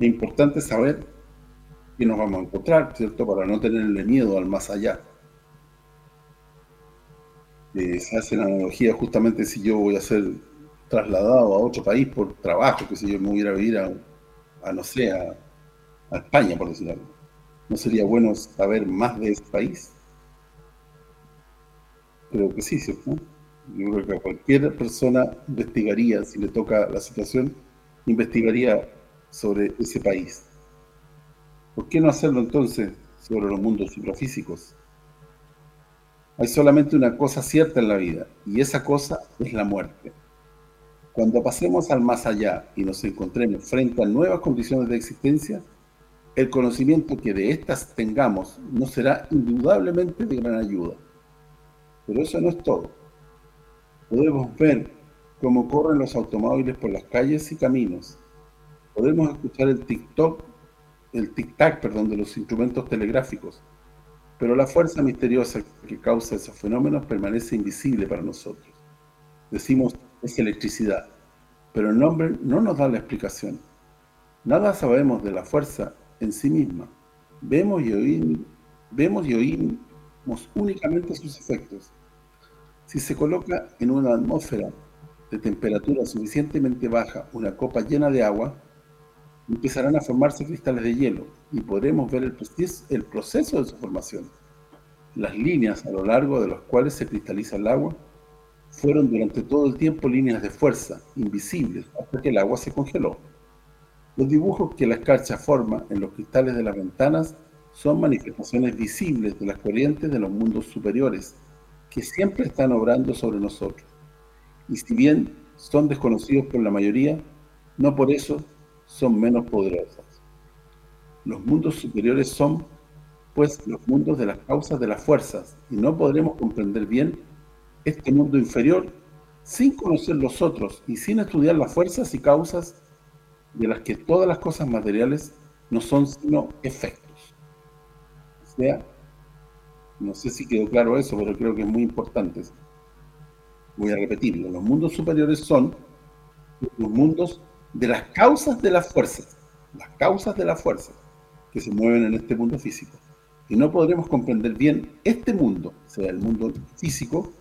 es importante saber nos vamos a encontrar, ¿cierto? Para no tenerle miedo al más allá. Eh, se hace la analogía justamente si yo voy a ser trasladado a otro país por trabajo, que si yo me voy a a, no sé, a, España, por decirlo algo. ¿No sería bueno saber más de ese país? Creo que sí, ¿cierto? Yo creo que cualquier persona investigaría, si le toca la situación, investigaría sobre ese país. ¿Por qué no hacerlo entonces sobre los mundos suprafísicos? Hay solamente una cosa cierta en la vida, y esa cosa es la muerte. Cuando pasemos al más allá y nos encontremos frente a nuevas condiciones de existencia, el conocimiento que de estas tengamos no será indudablemente de gran ayuda. Pero eso no es todo Podemos ver cómo corren los automóviles por las calles y caminos. Podemos escuchar el TikTok, el tic-tac, perdón, de los instrumentos telegráficos. Pero la fuerza misteriosa que causa esos fenómenos permanece invisible para nosotros. Decimos, es electricidad, pero el nombre no nos da la explicación. Nada sabemos de la fuerza en sí misma. Vemos y oímos, vemos y oímos únicamente sus efectos si se coloca en una atmósfera de temperatura suficientemente baja una copa llena de agua, empezarán a formarse cristales de hielo y podremos ver el el proceso de su formación. Las líneas a lo largo de las cuales se cristaliza el agua fueron durante todo el tiempo líneas de fuerza, invisibles, hasta que el agua se congeló. Los dibujos que la escarcha forma en los cristales de las ventanas son manifestaciones visibles de las corrientes de los mundos superiores, que siempre están obrando sobre nosotros. Y si bien son desconocidos por la mayoría, no por eso son menos poderosas. Los mundos superiores son pues los mundos de las causas de las fuerzas y no podremos comprender bien este mundo inferior sin conocer los otros y sin estudiar las fuerzas y causas de las que todas las cosas materiales no son sino efectos. O sea, no sé si quedó claro eso, pero creo que es muy importante. Voy a repetirlo. Los mundos superiores son los mundos de las causas de las fuerzas. Las causas de las fuerzas que se mueven en este mundo físico. Y no podremos comprender bien este mundo, sea, el mundo físico,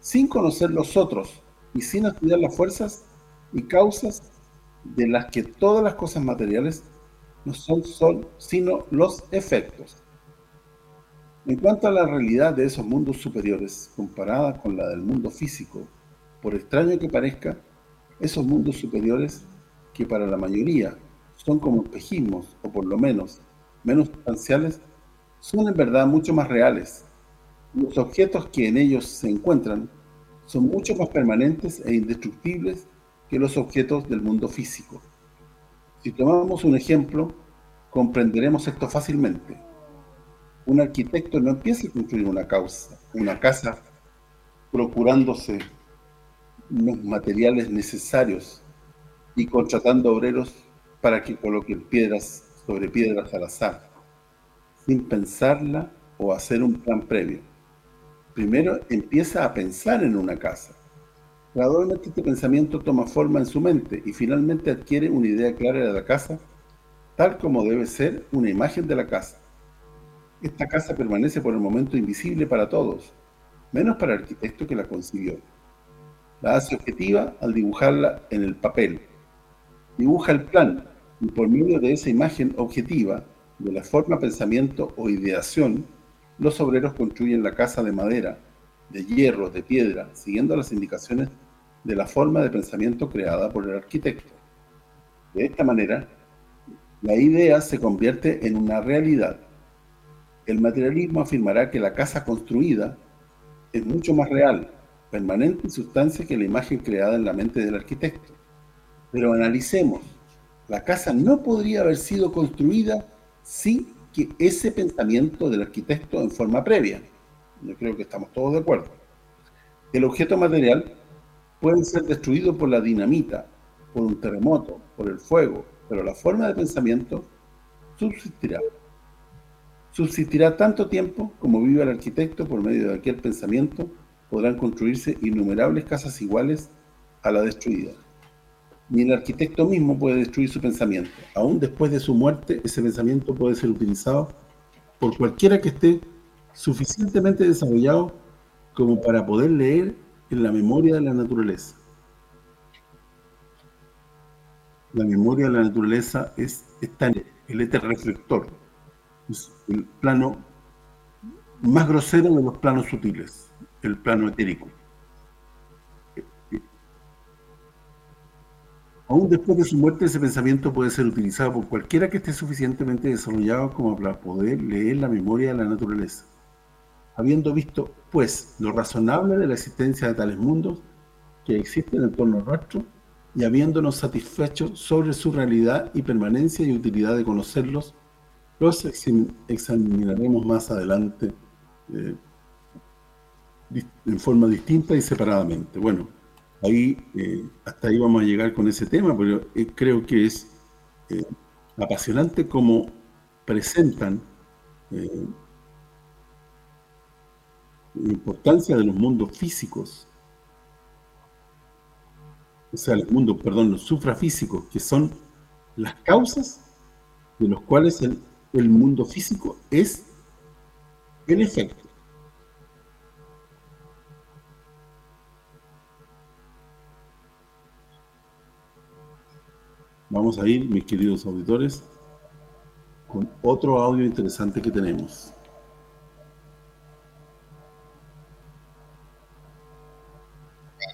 sin conocer los otros y sin estudiar las fuerzas y causas de las que todas las cosas materiales no son, son sino los efectos. En cuanto a la realidad de esos mundos superiores, comparada con la del mundo físico, por extraño que parezca, esos mundos superiores, que para la mayoría son como espejismos, o por lo menos menos sustanciales, son en verdad mucho más reales. Los objetos que en ellos se encuentran son mucho más permanentes e indestructibles que los objetos del mundo físico. Si tomamos un ejemplo, comprenderemos esto fácilmente. Un arquitecto no empieza a construir una causa, una casa procurándose los materiales necesarios y contratando obreros para que coloquen piedras sobre piedras al azar, sin pensarla o hacer un plan previo. Primero empieza a pensar en una casa. Gradualmente este pensamiento toma forma en su mente y finalmente adquiere una idea clara de la casa, tal como debe ser una imagen de la casa. Esta casa permanece por el momento invisible para todos, menos para el arquitecto que la concibió. La hace objetiva al dibujarla en el papel. Dibuja el plan y por medio de esa imagen objetiva, de la forma pensamiento o ideación, los obreros construyen la casa de madera, de hierro, de piedra, siguiendo las indicaciones de la forma de pensamiento creada por el arquitecto. De esta manera, la idea se convierte en una realidad. El materialismo afirmará que la casa construida es mucho más real, permanente sustancia que la imagen creada en la mente del arquitecto. Pero analicemos la casa no podría haber sido construida sin que ese pensamiento del arquitecto en forma previa. Yo creo que estamos todos de acuerdo. El objeto material puede ser destruido por la dinamita, por un terremoto, por el fuego, pero la forma de pensamiento subsistirá. Subsistirá tanto tiempo como viva el arquitecto por medio de aquel pensamiento, podrán construirse innumerables casas iguales a la destruida ni el arquitecto mismo puede destruir su pensamiento. Aún después de su muerte, ese pensamiento puede ser utilizado por cualquiera que esté suficientemente desarrollado como para poder leer en la memoria de la naturaleza. La memoria de la naturaleza es, el éter reflector. Es el plano más grosero de los planos sutiles, el plano etérico. Aún después de su muerte, ese pensamiento puede ser utilizado por cualquiera que esté suficientemente desarrollado como para poder leer la memoria de la naturaleza. Habiendo visto, pues, lo razonable de la existencia de tales mundos que existen en torno nuestro, y habiéndonos satisfecho sobre su realidad y permanencia y utilidad de conocerlos, los examinaremos más adelante eh, en forma distinta y separadamente. Bueno, ahí eh, hasta ahí vamos a llegar con ese tema, pero eh, creo que es eh, apasionante cómo presentan la importancia de los mundos físicos, o sea, los mundos, perdón, los sufrafísicos, que son las causas de los cuales el, el mundo físico es el efecto. Vamos a ir, mis queridos auditores, con otro audio interesante que tenemos.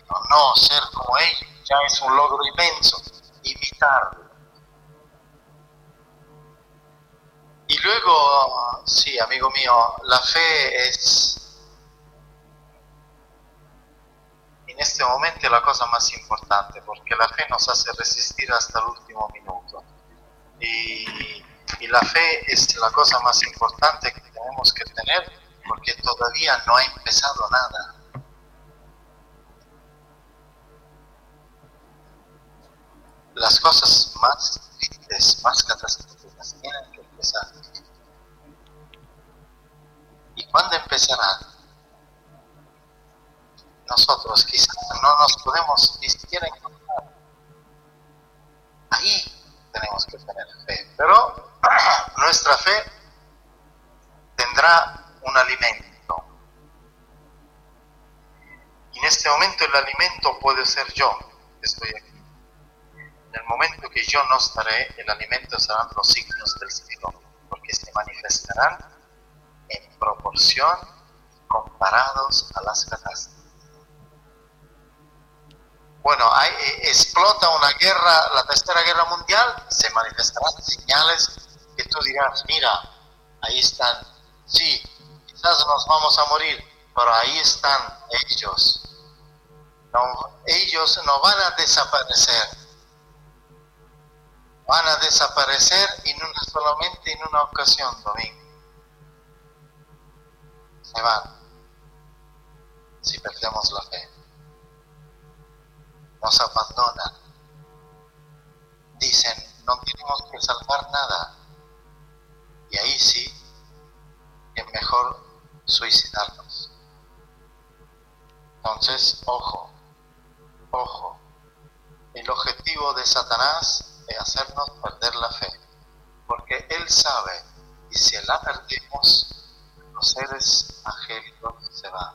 No ser como ellos ya es un logro inmenso, imitarlo. Y luego, sí, amigo mío, la fe es este momento es la cosa más importante porque la fe nos hace resistir hasta el último minuto. Y la fe es la cosa más importante que tenemos que tener porque todavía no ha empezado nada. Las cosas más tristes, más catastróficas tienen que empezar. ¿Y cuándo empezarán? Nosotros quizás no nos podemos ni siquiera encontrar. Ahí tenemos que tener fe. Pero nuestra fe tendrá un alimento. Y en este momento el alimento puede ser yo, que estoy aquí. En el momento que yo no estaré, el alimento serán los signos del cielo, porque se manifestarán en proporción comparados a las catástrofes. Bueno, hay, eh, explota una guerra, la tercera guerra mundial, se manifestarán señales que tú dirás, mira, ahí están, sí, quizás nos vamos a morir, pero ahí están ellos. ellos no van a desaparecer, van a desaparecer y no solamente en una ocasión, Domingo. Se van si perdemos la fe. Nos abandonan. Dicen, no tenemos que salvar nada. Y ahí sí es mejor suicidarnos. Entonces, ojo, ojo. El objetivo de Satanás hacernos perder la fe, porque Él sabe, y si la perdemos, los seres angélicos se van,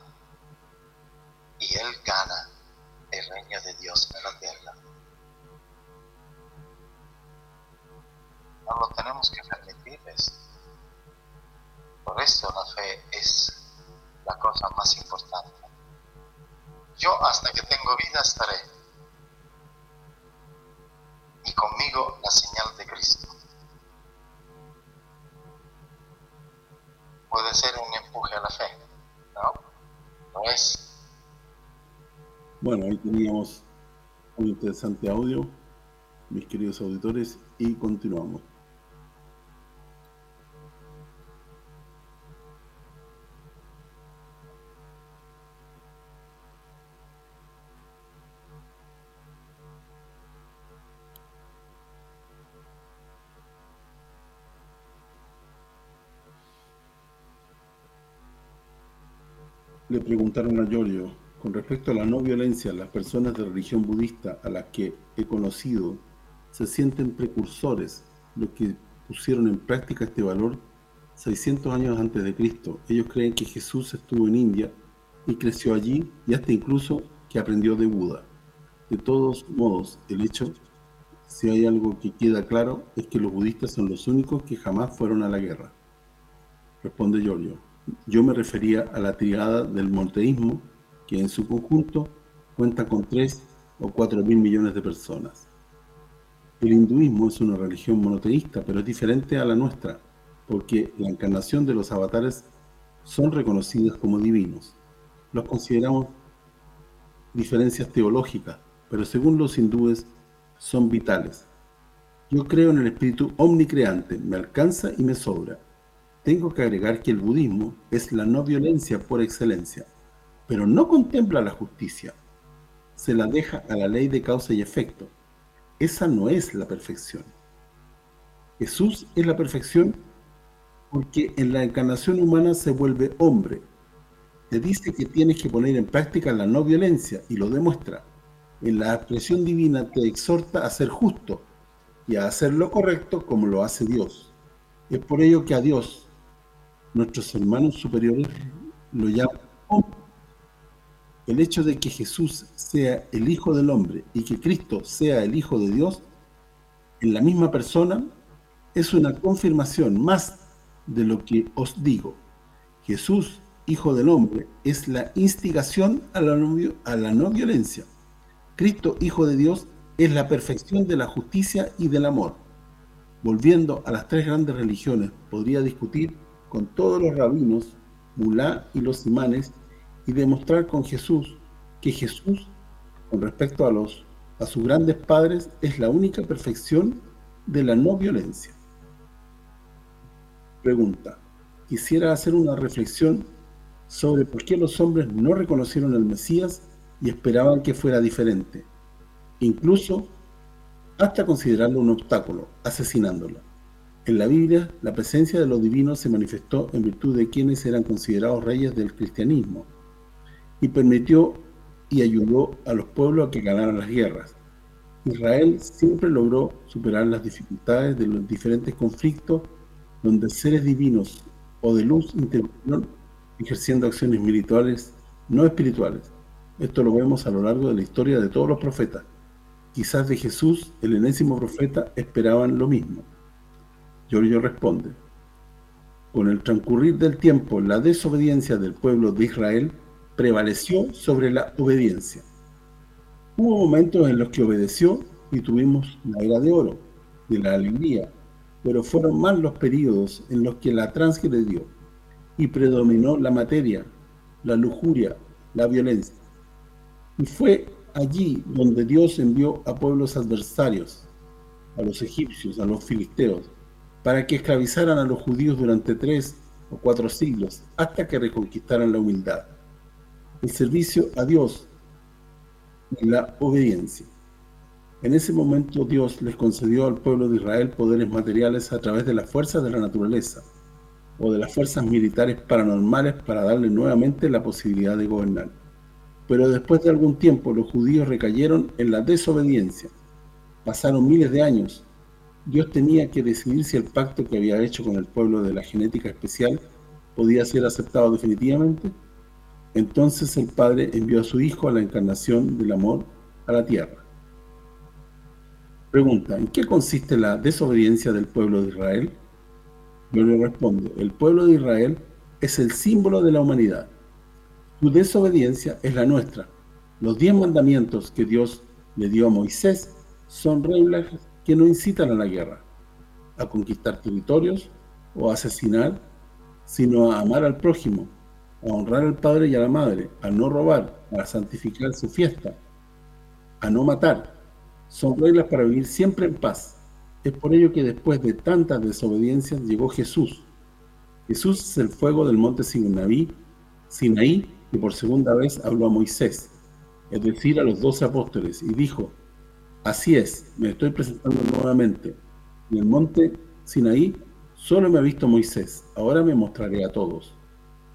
y Él gana el reino de Dios en la tierra. No lo tenemos que permitir Por eso la fe es la cosa más importante. Yo hasta que tengo vida estaré y conmigo la señal de Cristo. Puede ser un empuje a la fe, ¿no? ¿No es? Bueno, ahí teníamos un interesante audio, mis queridos auditores, y continuamos. Le preguntaron a Giorgio, con respecto a la no violencia, las personas de religión budista a las que he conocido se sienten precursores, los que pusieron en práctica este valor 600 años antes de Cristo. Ellos creen que Jesús estuvo en India y creció allí y hasta incluso que aprendió de Buda. De todos modos, el hecho, si hay algo que queda claro, es que los budistas son los únicos que jamás fueron a la guerra. Responde Giorgio yo me refería a la triada del monteísmo, que en su conjunto cuenta con 3 o 4 mil millones de personas. El hinduismo es una religión monoteísta, pero es diferente a la nuestra, porque la encarnación de los avatares son reconocidas como divinos. Los consideramos diferencias teológicas, pero según los hindúes son vitales. Yo creo en el espíritu omnicreante, me alcanza y me sobra. Tengo que agregar que el budismo es la no violencia por excelencia, pero no contempla la justicia. Se la deja a la ley de causa y efecto. Esa no es la perfección. Jesús es la perfección porque en la encarnación humana se vuelve hombre. Te dice que tienes que poner en práctica la no violencia y lo demuestra. En la expresión divina te exhorta a ser justo y a hacer lo correcto como lo hace Dios. Es por ello que a Dios, nuestros hermanos superiores lo llaman hombre. El hecho de que Jesús sea el Hijo del Hombre y que Cristo sea el Hijo de Dios en la misma persona es una confirmación más de lo que os digo. Jesús, Hijo del Hombre, es la instigación a la no, violencia. Cristo, Hijo de Dios, es la perfección de la justicia y del amor. Volviendo a las tres grandes religiones, podría discutir con todos los rabinos, mulá y los imanes, y demostrar con Jesús que Jesús, con respecto a los a sus grandes padres, es la única perfección de la no violencia. Pregunta. Quisiera hacer una reflexión sobre por qué los hombres no reconocieron al Mesías y esperaban que fuera diferente. Incluso hasta considerarlo un obstáculo, asesinándolo. En la Biblia, la presencia de los divinos se manifestó en virtud de quienes eran considerados reyes del cristianismo y permitió y ayudó a los pueblos a que ganaran las guerras. Israel siempre logró superar las dificultades de los diferentes conflictos donde seres divinos o de luz intervinieron ejerciendo acciones militares no espirituales. Esto lo vemos a lo largo de la historia de todos los profetas. Quizás de Jesús, el enésimo profeta, esperaban lo mismo. Giorgio responde, con el transcurrir del tiempo, la desobediencia del pueblo de Israel prevaleció sobre la obediencia. Hubo momentos en los que obedeció y tuvimos la era de oro, de la alegría, pero fueron más los periodos en los que la transgredió y predominó la materia, la lujuria, la violencia. Y fue allí donde Dios envió a pueblos adversarios, a los egipcios, a los filisteos, para que esclavizaran a los judíos durante tres o cuatro siglos, hasta que reconquistaran la humildad, el servicio a Dios y la obediencia. En ese momento Dios les concedió al pueblo de Israel poderes materiales a través de las fuerzas de la naturaleza, o de las fuerzas militares paranormales para darle nuevamente la posibilidad de gobernar. Pero después de algún tiempo los judíos recayeron en la desobediencia. Pasaron miles de años. Dios tenía que decidir si el pacto que había hecho con el pueblo de la genética especial podía ser aceptado definitivamente. Entonces el Padre envió a su Hijo a la encarnación del amor a la tierra. Pregunta, ¿en qué consiste la desobediencia del pueblo de Israel? Yo le respondo, el pueblo de Israel es el símbolo de la humanidad. Su desobediencia es la nuestra. Los diez mandamientos que Dios le dio a Moisés son reglas que no incitan a la guerra, a conquistar territorios o a asesinar, sino a amar al prójimo, a honrar al padre y a la madre, a no robar, a santificar su fiesta, a no matar. Son reglas para vivir siempre en paz. Es por ello que después de tantas desobediencias llegó Jesús. Jesús es el fuego del monte Sinaí, Sinaí que por segunda vez habló a Moisés, es decir, a los doce apóstoles, y dijo, Así es, me estoy presentando nuevamente. En el monte Sinaí solo me ha visto Moisés, ahora me mostraré a todos.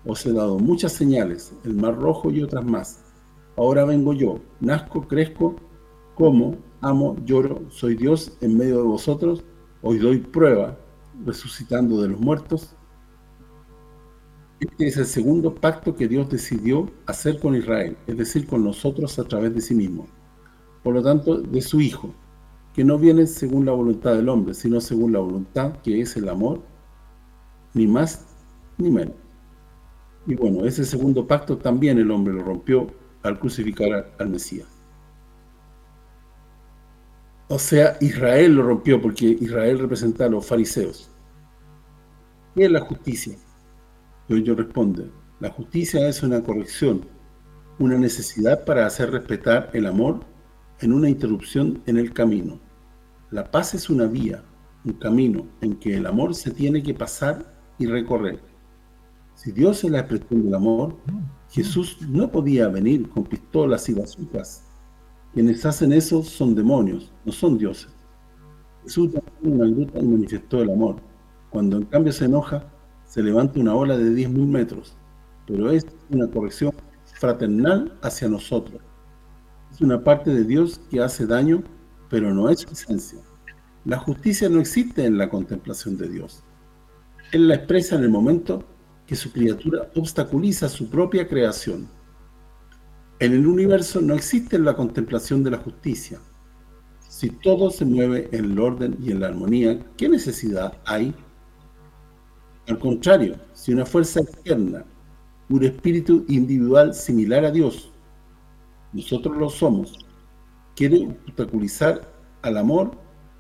Os he dado muchas señales, el mar rojo y otras más. Ahora vengo yo, nazco, crezco, como, amo, lloro, soy Dios en medio de vosotros, os doy prueba, resucitando de los muertos. Este es el segundo pacto que Dios decidió hacer con Israel, es decir, con nosotros a través de sí mismo. Por lo tanto, de su Hijo, que no viene según la voluntad del hombre, sino según la voluntad que es el amor, ni más ni menos. Y bueno, ese segundo pacto también el hombre lo rompió al crucificar al Mesías. O sea, Israel lo rompió porque Israel representa a los fariseos. ¿Qué es la justicia? Yo responde, la justicia es una corrección, una necesidad para hacer respetar el amor en una interrupción en el camino. La paz es una vía, un camino en que el amor se tiene que pasar y recorrer. Si Dios es la expresión del amor, Jesús no podía venir con pistolas y bazucas quienes hacen eso son demonios, no son dioses. Jesús en una gruta y manifestó el amor. Cuando en cambio se enoja, se levanta una ola de 10.000 metros. Pero es una corrección fraternal hacia nosotros. Es una parte de Dios que hace daño, pero no es su esencia. La justicia no existe en la contemplación de Dios. Él la expresa en el momento que su criatura obstaculiza su propia creación. En el universo no existe la contemplación de la justicia. Si todo se mueve en el orden y en la armonía, ¿qué necesidad hay? Al contrario, si una fuerza externa, un espíritu individual similar a Dios, nosotros lo somos, quiere obstaculizar al amor,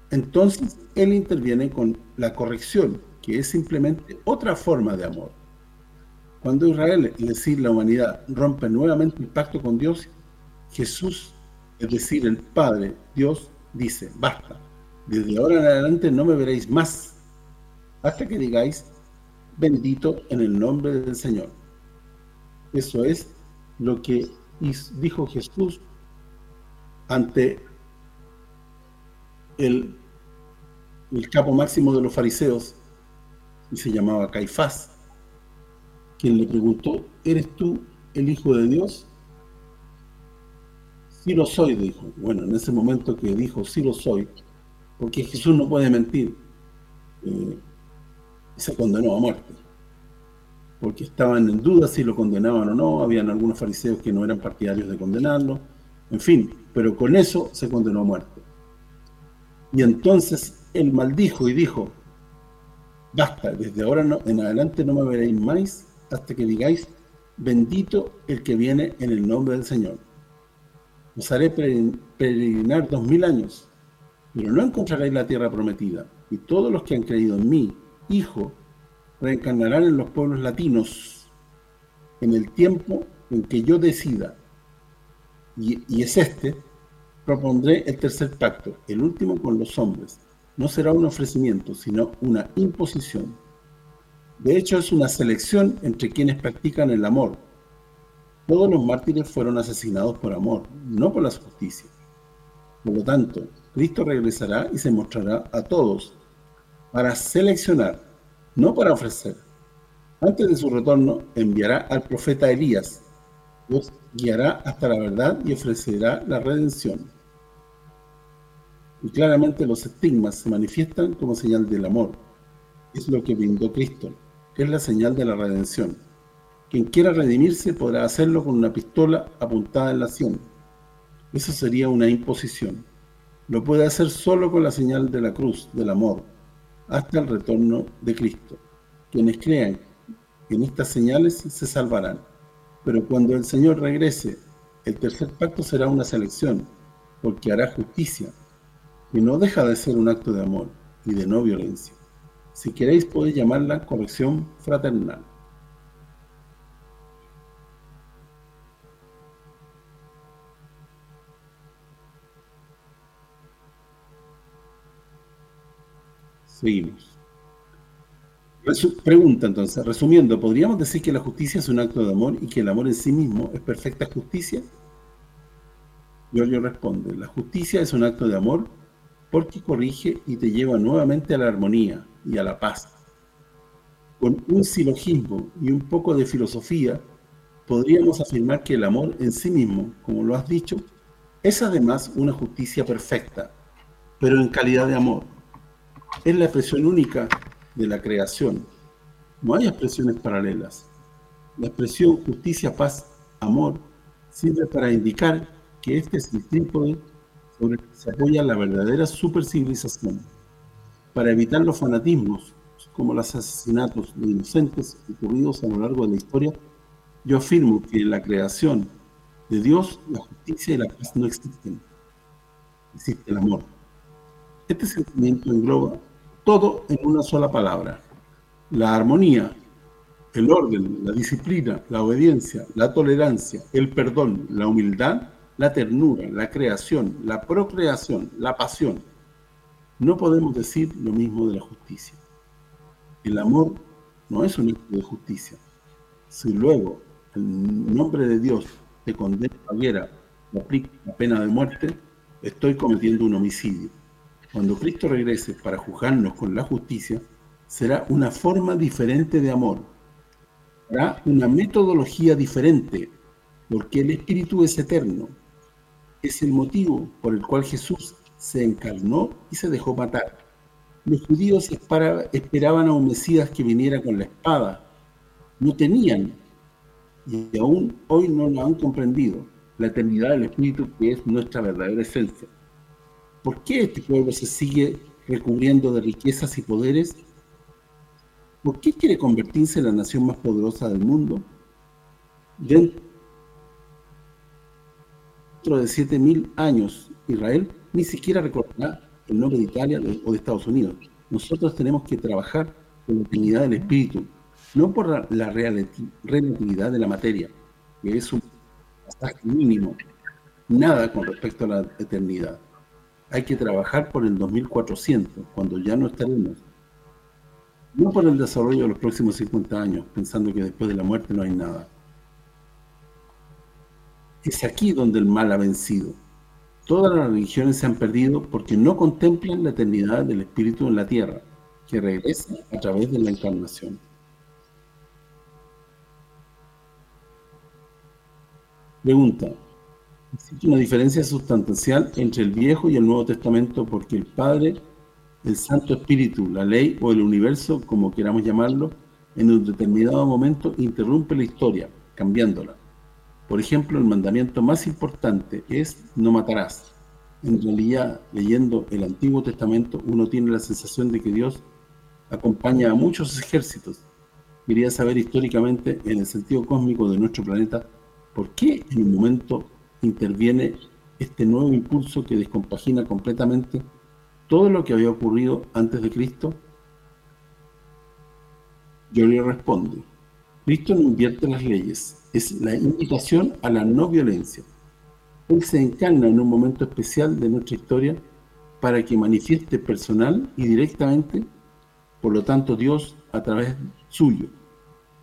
entonces Él interviene con la corrección, que es simplemente otra forma de amor. Cuando Israel, es decir, la humanidad, rompe nuevamente el pacto con Dios, Jesús, es decir, el Padre, Dios, dice, basta, desde ahora en adelante no me veréis más, hasta que digáis, bendito en el nombre del Señor. Eso es lo que dijo Jesús ante el, el capo máximo de los fariseos, y se llamaba Caifás, quien le preguntó, ¿eres tú el Hijo de Dios? Sí lo soy, dijo. Bueno, en ese momento que dijo, sí lo soy, porque Jesús no puede mentir, eh, se condenó a muerte. Porque estaban en duda si lo condenaban o no, habían algunos fariseos que no eran partidarios de condenarlo, en fin, pero con eso se condenó a muerte. Y entonces él maldijo y dijo, basta, desde ahora en adelante no me veréis más hasta que digáis, bendito el que viene en el nombre del Señor. Os haré peregrinar dos mil años, pero no encontraréis la tierra prometida. Y todos los que han creído en mí, Hijo, reencarnarán en los pueblos latinos en el tiempo en que yo decida. Y, y es este, propondré el tercer pacto, el último con los hombres. No será un ofrecimiento, sino una imposición. De hecho, es una selección entre quienes practican el amor. Todos los mártires fueron asesinados por amor, no por la justicia. Por lo tanto, Cristo regresará y se mostrará a todos para seleccionar, no para ofrecer. Antes de su retorno, enviará al profeta Elías, los guiará hasta la verdad y ofrecerá la redención. Y claramente los estigmas se manifiestan como señal del amor. Es lo que brindó Cristo, es la señal de la redención. Quien quiera redimirse podrá hacerlo con una pistola apuntada en la acción. Eso sería una imposición. Lo puede hacer solo con la señal de la cruz, del amor, hasta el retorno de Cristo. Quienes crean en estas señales se salvarán. Pero cuando el Señor regrese, el tercer pacto será una selección, porque hará justicia, y no deja de ser un acto de amor y de no violencia. Si queréis podéis llamarla corrección fraternal. Seguimos. pregunta entonces, resumiendo, ¿podríamos decir que la justicia es un acto de amor y que el amor en sí mismo es perfecta justicia? Giorgio responde, la justicia es un acto de amor porque corrige y te lleva nuevamente a la armonía y a la paz. Con un silogismo y un poco de filosofía, podríamos afirmar que el amor en sí mismo, como lo has dicho, es además una justicia perfecta, pero en calidad de amor es la expresión única de la creación. No hay expresiones paralelas. La expresión justicia, paz, amor sirve para indicar que este es el trípode sobre el que se apoya la verdadera supercivilización. Para evitar los fanatismos, como los asesinatos de inocentes ocurridos a lo largo de la historia, yo afirmo que en la creación de Dios la justicia y la paz no existen. Existe el amor. Este sentimiento engloba todo en una sola palabra. La armonía, el orden, la disciplina, la obediencia, la tolerancia, el perdón, la humildad, la ternura, la creación, la procreación, la pasión. No podemos decir lo mismo de la justicia. El amor no es un acto de justicia. Si luego el nombre de Dios te condena a la aplica la pena de muerte, estoy cometiendo un homicidio. Cuando Cristo regrese para juzgarnos con la justicia, será una forma diferente de amor. Será una metodología diferente, porque el Espíritu es eterno. Es el motivo por el cual Jesús se encarnó y se dejó matar. Los judíos esperaban a un Mesías que viniera con la espada. No tenían, y aún hoy no lo han comprendido, la eternidad del Espíritu que es nuestra verdadera esencia. ¿Por qué este pueblo se sigue recubriendo de riquezas y poderes? ¿Por qué quiere convertirse en la nación más poderosa del mundo? Dentro de 7.000 años, Israel ni siquiera recordará el nombre de Italia o de Estados Unidos. Nosotros tenemos que trabajar con la dignidad del espíritu, no por la, relatividad de la materia, que es un pasaje mínimo, nada con respecto a la eternidad hay que trabajar por el 2400, cuando ya no estaremos. no por el desarrollo de los próximos 50 años, pensando que después de la muerte no hay nada. Es aquí donde el mal ha vencido. Todas las religiones se han perdido porque no contemplan la eternidad del Espíritu en la tierra, que regresa a través de la encarnación. Pregunta. ¿Existe una diferencia sustancial entre el Viejo y el Nuevo Testamento porque el Padre, el Santo Espíritu, la ley o el universo, como queramos llamarlo, en un determinado momento interrumpe la historia, cambiándola? Por ejemplo, el mandamiento más importante es no matarás. En realidad, leyendo el Antiguo Testamento, uno tiene la sensación de que Dios acompaña a muchos ejércitos. Quería saber históricamente, en el sentido cósmico de nuestro planeta, por qué en un momento interviene este nuevo impulso que descompagina completamente todo lo que había ocurrido antes de Cristo. Yo le respondo, Cristo no invierte las leyes, es la invitación a la no violencia. Él se encarna en un momento especial de nuestra historia para que manifieste personal y directamente, por lo tanto Dios a través suyo,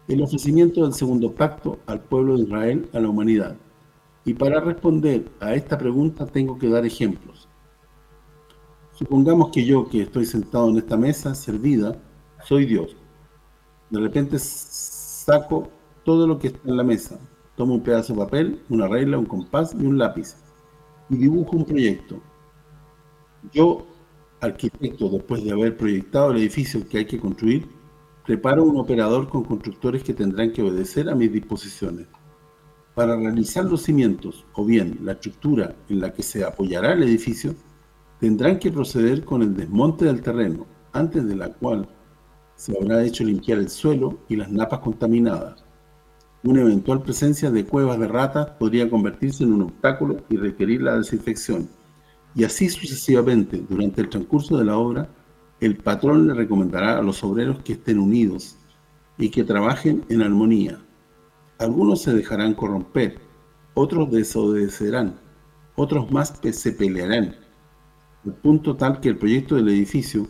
el ofrecimiento del segundo pacto al pueblo de Israel, a la humanidad. Y para responder a esta pregunta tengo que dar ejemplos. Supongamos que yo, que estoy sentado en esta mesa servida, soy Dios. De repente saco todo lo que está en la mesa. Tomo un pedazo de papel, una regla, un compás y un lápiz. Y dibujo un proyecto. Yo, arquitecto, después de haber proyectado el edificio que hay que construir, preparo un operador con constructores que tendrán que obedecer a mis disposiciones. Para realizar los cimientos, o bien la estructura en la que se apoyará el edificio, tendrán que proceder con el desmonte del terreno, antes de la cual se habrá hecho limpiar el suelo y las napas contaminadas una eventual presencia de cuevas de ratas podría convertirse en un obstáculo y requerir la desinfección. Y así sucesivamente, durante el transcurso de la obra, el patrón le recomendará a los obreros que estén unidos y que trabajen en armonía. Algunos se dejarán corromper, otros desobedecerán, otros más se pelearán, al punto tal que el proyecto del edificio,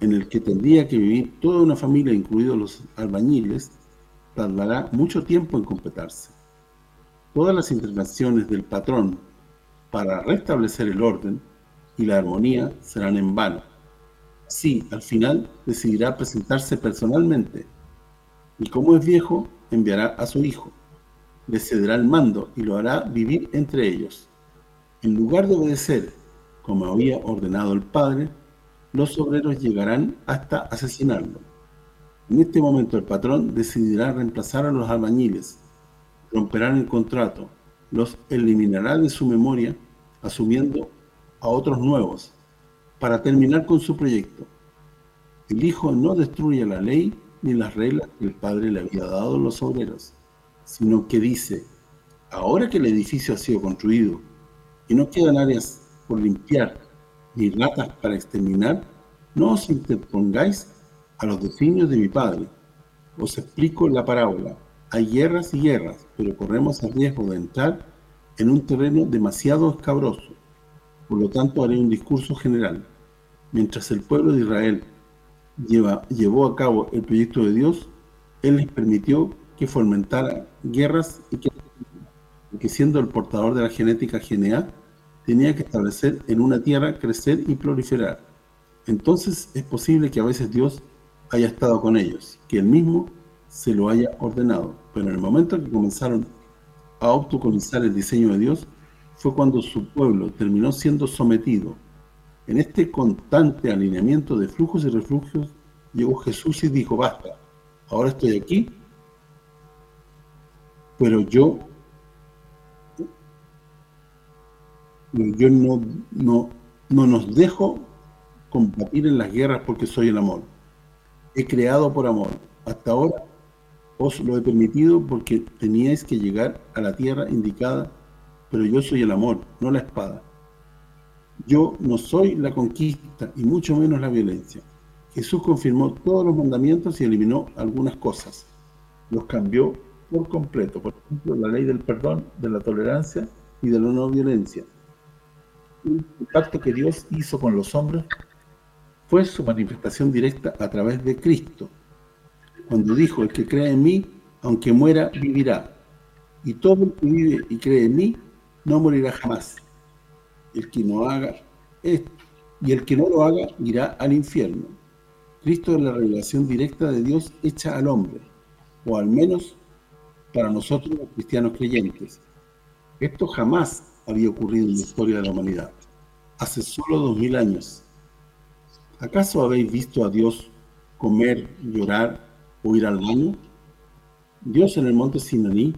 en el que tendría que vivir toda una familia, incluidos los albañiles, tardará mucho tiempo en completarse. Todas las intervenciones del patrón para restablecer el orden y la armonía serán en vano. Sí, al final decidirá presentarse personalmente y como es viejo, enviará a su hijo. Le cederá el mando y lo hará vivir entre ellos. En lugar de obedecer, como había ordenado el padre, los obreros llegarán hasta asesinarlo. En este momento el patrón decidirá reemplazar a los albañiles, romperán el contrato, los eliminará de su memoria, asumiendo a otros nuevos, para terminar con su proyecto. El hijo no destruye la ley ni las reglas que el padre le había dado a los obreros, sino que dice, ahora que el edificio ha sido construido y no quedan áreas por limpiar ni ratas para exterminar, no os interpongáis a los designios de mi Padre. Os explico la parábola. Hay guerras y guerras, pero corremos el riesgo de entrar en un terreno demasiado escabroso. Por lo tanto, haré un discurso general. Mientras el pueblo de Israel llevó a cabo el proyecto de Dios, Él les permitió que fomentara guerras y que, que siendo el portador de la genética GNA, tenía que establecer en una tierra, crecer y proliferar. Entonces es posible que a veces Dios haya estado con ellos, que él mismo se lo haya ordenado. Pero en el momento que comenzaron a autocolizar el diseño de Dios, fue cuando su pueblo terminó siendo sometido. En este constante alineamiento de flujos y reflujos, llegó Jesús y dijo, basta, ahora estoy aquí, pero yo yo no, no, no nos dejo combatir en las guerras porque soy el amor he creado por amor. Hasta ahora os lo he permitido porque teníais que llegar a la tierra indicada, pero yo soy el amor, no la espada. Yo no soy la conquista y mucho menos la violencia. Jesús confirmó todos los mandamientos y eliminó algunas cosas. Los cambió por completo. Por ejemplo, la ley del perdón, de la tolerancia y de la no violencia. El pacto que Dios hizo con los hombres fue su manifestación directa a través de Cristo. Cuando dijo, el que cree en mí, aunque muera, vivirá. Y todo el que vive y cree en mí, no morirá jamás. El que no haga esto, y el que no lo haga, irá al infierno. Cristo es la revelación directa de Dios hecha al hombre, o al menos para nosotros los cristianos creyentes. Esto jamás había ocurrido en la historia de la humanidad, hace solo dos mil años. ¿Acaso habéis visto a Dios comer, llorar o ir al baño? Dios en el monte Sinaní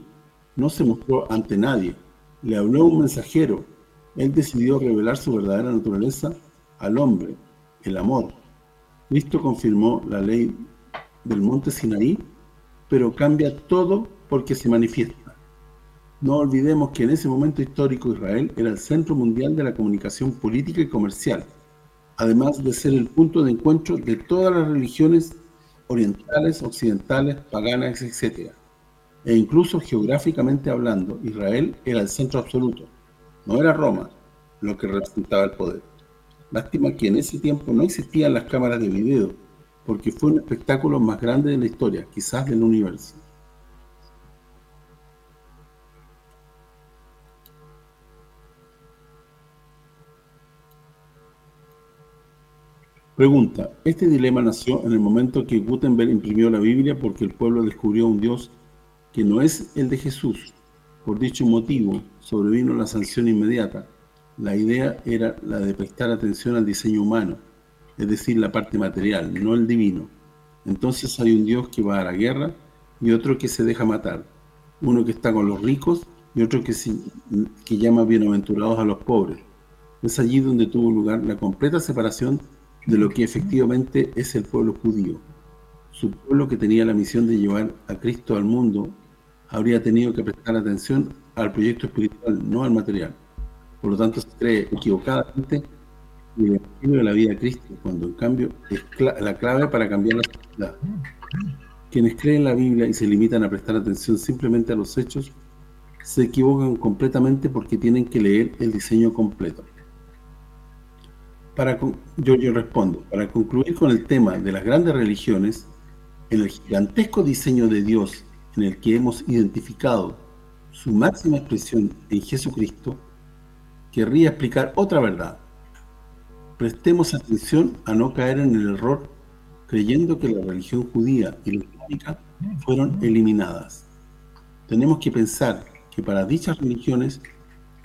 no se mostró ante nadie, le habló un mensajero. Él decidió revelar su verdadera naturaleza al hombre, el amor. Cristo confirmó la ley del monte Sinaí, pero cambia todo porque se manifiesta. No olvidemos que en ese momento histórico Israel era el centro mundial de la comunicación política y comercial, además de ser el punto de encuentro de todas las religiones orientales, occidentales, paganas, etc. E incluso geográficamente hablando, Israel era el centro absoluto, no era Roma lo que representaba el poder. Lástima que en ese tiempo no existían las cámaras de video, porque fue un espectáculo más grande de la historia, quizás del universo. Pregunta, ¿este dilema nació en el momento que Gutenberg imprimió la Biblia porque el pueblo descubrió un Dios que no es el de Jesús? Por dicho motivo, sobrevino la sanción inmediata, la idea era la de prestar atención al diseño humano, es decir, la parte material, no el divino. Entonces hay un Dios que va a la guerra y otro que se deja matar. Uno que está con los ricos y otro que, que llama bienaventurados a los pobres. Es allí donde tuvo lugar la completa separación de lo que efectivamente es el pueblo judío. Su pueblo que tenía la misión de llevar a Cristo al mundo habría tenido que prestar atención al proyecto espiritual, no al material. Por lo tanto, se cree equivocadamente el Evangelio de la vida de Cristo, cuando en cambio es la clave para cambiar la sociedad. Quienes creen la Biblia y se limitan a prestar atención simplemente a los hechos, se equivocan completamente porque tienen que leer el diseño completo. Para yo, yo respondo, para concluir con el tema de las grandes religiones, en el gigantesco diseño de Dios en el que hemos identificado su máxima expresión en Jesucristo, querría explicar otra verdad. Prestemos atención a no caer en el error creyendo que la religión judía y la islámica fueron eliminadas. Tenemos que pensar que para dichas religiones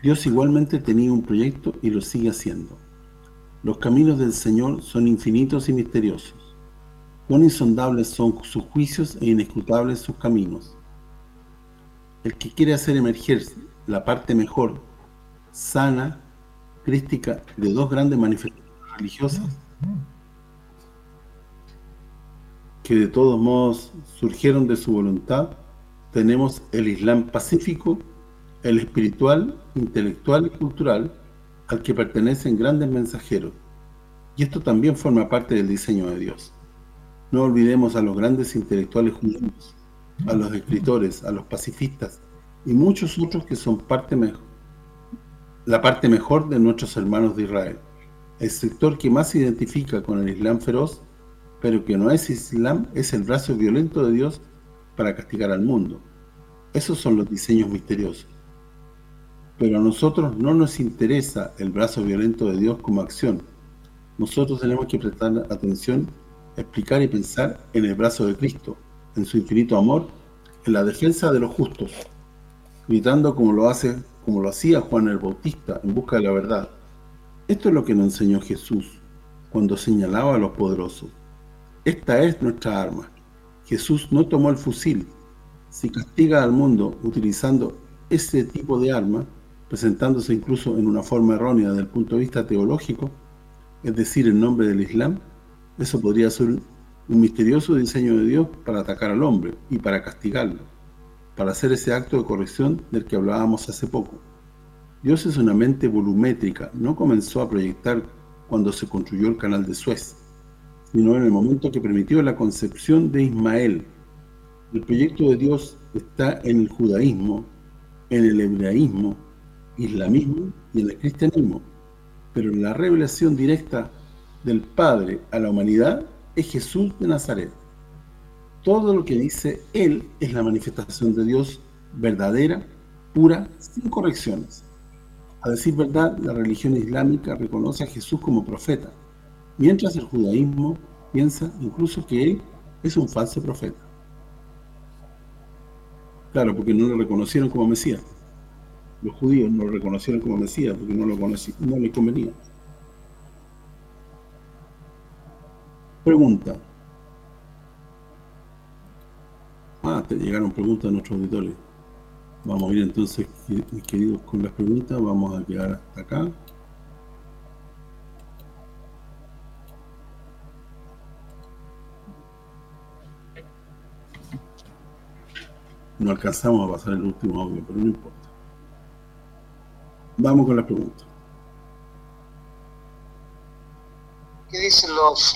Dios igualmente tenía un proyecto y lo sigue haciendo. Los caminos del Señor son infinitos y misteriosos. Cuán insondables son sus juicios e inescrutables sus caminos. El que quiere hacer emerger la parte mejor sana, crística de dos grandes manifestaciones religiosas que de todos modos surgieron de su voluntad, tenemos el Islam pacífico, el espiritual, intelectual y cultural, al que pertenecen grandes mensajeros. Y esto también forma parte del diseño de Dios. No olvidemos a los grandes intelectuales judíos, a los escritores, a los pacifistas y muchos otros que son parte mejor la parte mejor de nuestros hermanos de Israel. El sector que más se identifica con el Islam feroz, pero que no es Islam, es el brazo violento de Dios para castigar al mundo. Esos son los diseños misteriosos. Pero a nosotros no nos interesa el brazo violento de Dios como acción. Nosotros tenemos que prestar atención, explicar y pensar en el brazo de Cristo, en su infinito amor, en la defensa de los justos, gritando como lo hace como lo hacía Juan el Bautista en busca de la verdad. Esto es lo que nos enseñó Jesús cuando señalaba a los poderosos. Esta es nuestra arma. Jesús no tomó el fusil. Si castiga al mundo utilizando ese tipo de arma, presentándose incluso en una forma errónea desde el punto de vista teológico, es decir, en nombre del Islam, eso podría ser un misterioso diseño de Dios para atacar al hombre y para castigarlo para hacer ese acto de corrección del que hablábamos hace poco. Dios es una mente volumétrica, no comenzó a proyectar cuando se construyó el canal de Suez, sino en el momento que permitió la concepción de Ismael. El proyecto de Dios está en el judaísmo, en el hebraísmo, islamismo y en el cristianismo, pero la revelación directa del Padre a la humanidad es Jesús de Nazaret. Todo lo que dice Él es la manifestación de Dios verdadera, pura, sin correcciones. A decir verdad, la religión islámica reconoce a Jesús como profeta, mientras el judaísmo piensa incluso que Él es un falso profeta. Claro, porque no lo reconocieron como Mesías. Los judíos no lo reconocieron como Mesías porque no lo conocí, no les convenía. Pregunta. Ah, te llegaron preguntas a nuestros auditores. Vamos a ir entonces, mis queridos, con las preguntas. Vamos a quedar hasta acá. No alcanzamos a pasar el último audio, pero no importa. Vamos con las preguntas. ¿Qué dicen los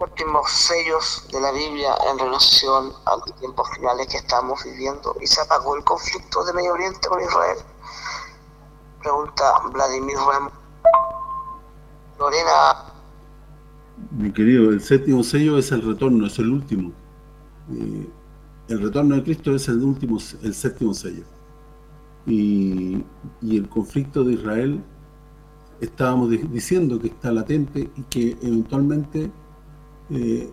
últimos sellos de la Biblia en relación a los tiempos finales que estamos viviendo y se apagó el conflicto de Medio Oriente con Israel? Pregunta Vladimir Ramos. Lorena. Mi querido, el séptimo sello es el retorno, es el último. Eh, el retorno de Cristo es el último, el séptimo sello. Y, el conflicto de Israel estábamos diciendo que está latente y que eventualmente eh,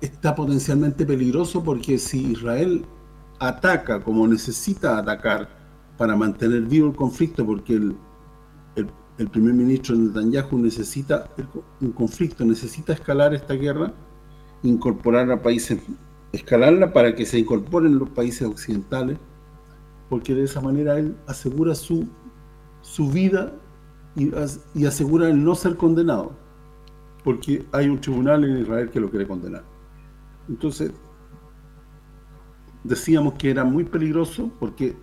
está potencialmente peligroso porque si Israel ataca como necesita atacar para mantener vivo el conflicto, porque el, el, primer ministro Netanyahu necesita un conflicto, necesita escalar esta guerra, incorporar a países, escalarla para que se incorporen los países occidentales, porque de esa manera él asegura su, su vida y, asegura el no ser condenado porque hay un tribunal en Israel que lo quiere condenar. Entonces, decíamos que era muy peligroso porque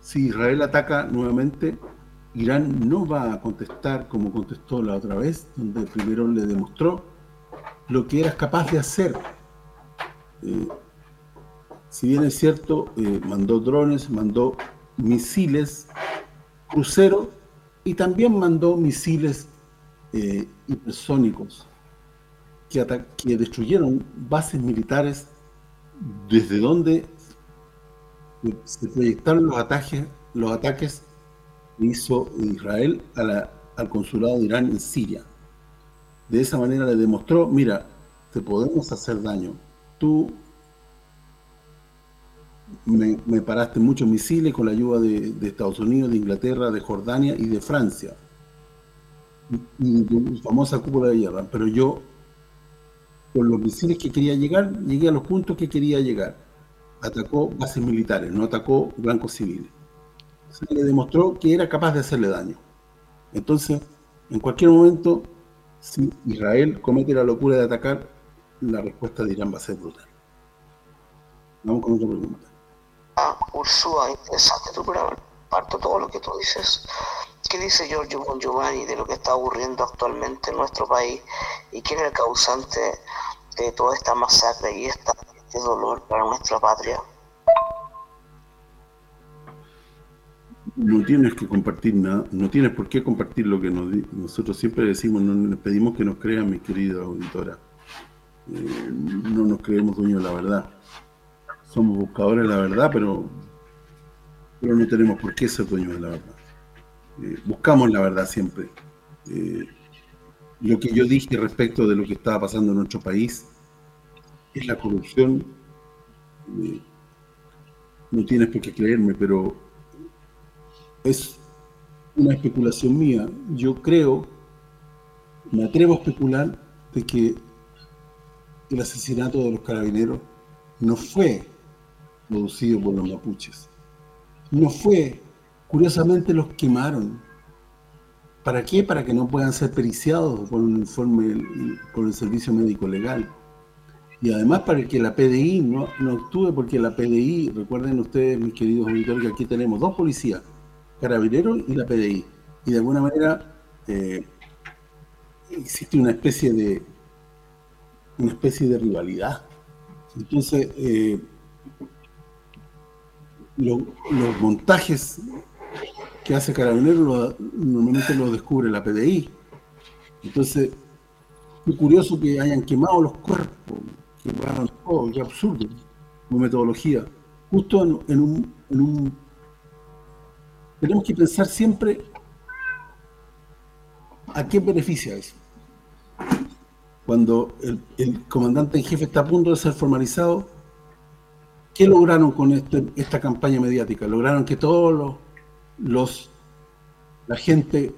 si Israel ataca nuevamente, Irán no va a contestar como contestó la otra vez, donde primero le demostró lo que era capaz de hacer. Eh, si bien es cierto, eh, mandó drones, mandó misiles, cruceros, y también mandó misiles eh, hipersónicos que, que destruyeron bases militares desde donde se proyectaron los ataques los ataques que hizo Israel al consulado de Irán en Siria. De esa manera le demostró, mira, te podemos hacer daño. Tú me, paraste muchos misiles con la ayuda de, de Estados Unidos, de Inglaterra, de Jordania y de Francia y famosa cúpula de guerra, pero yo con los misiles que quería llegar, llegué a los puntos que quería llegar. Atacó bases militares, no atacó blancos civiles. Se le demostró que era capaz de hacerle daño. Entonces, en cualquier momento, si Israel comete la locura de atacar, la respuesta de Irán va a ser brutal. Vamos con otra pregunta. Ah, Ursúa, interesante tu parto todo lo que tú dices. ¿Qué dice Giorgio Bon Giovanni de lo que está ocurriendo actualmente en nuestro país y quién es el causante de toda esta masacre y este dolor para nuestra patria? No tienes que compartir nada, no tienes por qué compartir lo que nosotros siempre decimos, no les pedimos que nos crean, mi querida auditora. Eh, no nos creemos dueños de la verdad. Somos buscadores de la verdad, pero pero no tenemos por qué ser dueños de la verdad. Eh, buscamos la verdad siempre. Eh, lo que yo dije respecto de lo que estaba pasando en nuestro país es la corrupción. Eh, no tienes por qué creerme, pero es una especulación mía. Yo creo, me atrevo a especular de que el asesinato de los carabineros no fue producido por los mapuches. No fue Curiosamente los quemaron. ¿Para qué? Para que no puedan ser periciados por un informe por el servicio médico legal. Y además para que la PDI no, no actúe, porque la PDI, recuerden ustedes, mis queridos auditores, que aquí tenemos dos policías, Carabineros y la PDI. Y de alguna manera eh, existe una especie de una especie de rivalidad. Entonces, eh, los montajes que hace Carabineros normalmente lo descubre la PDI. Entonces, es curioso que hayan quemado los cuerpos, que quemaron todo, qué absurdo, como metodología. Justo en, un, en un... Tenemos que pensar siempre a qué beneficia eso. Cuando el, el comandante en jefe está a punto de ser formalizado, ¿qué lograron con esta campaña mediática? Lograron que todos los, la gente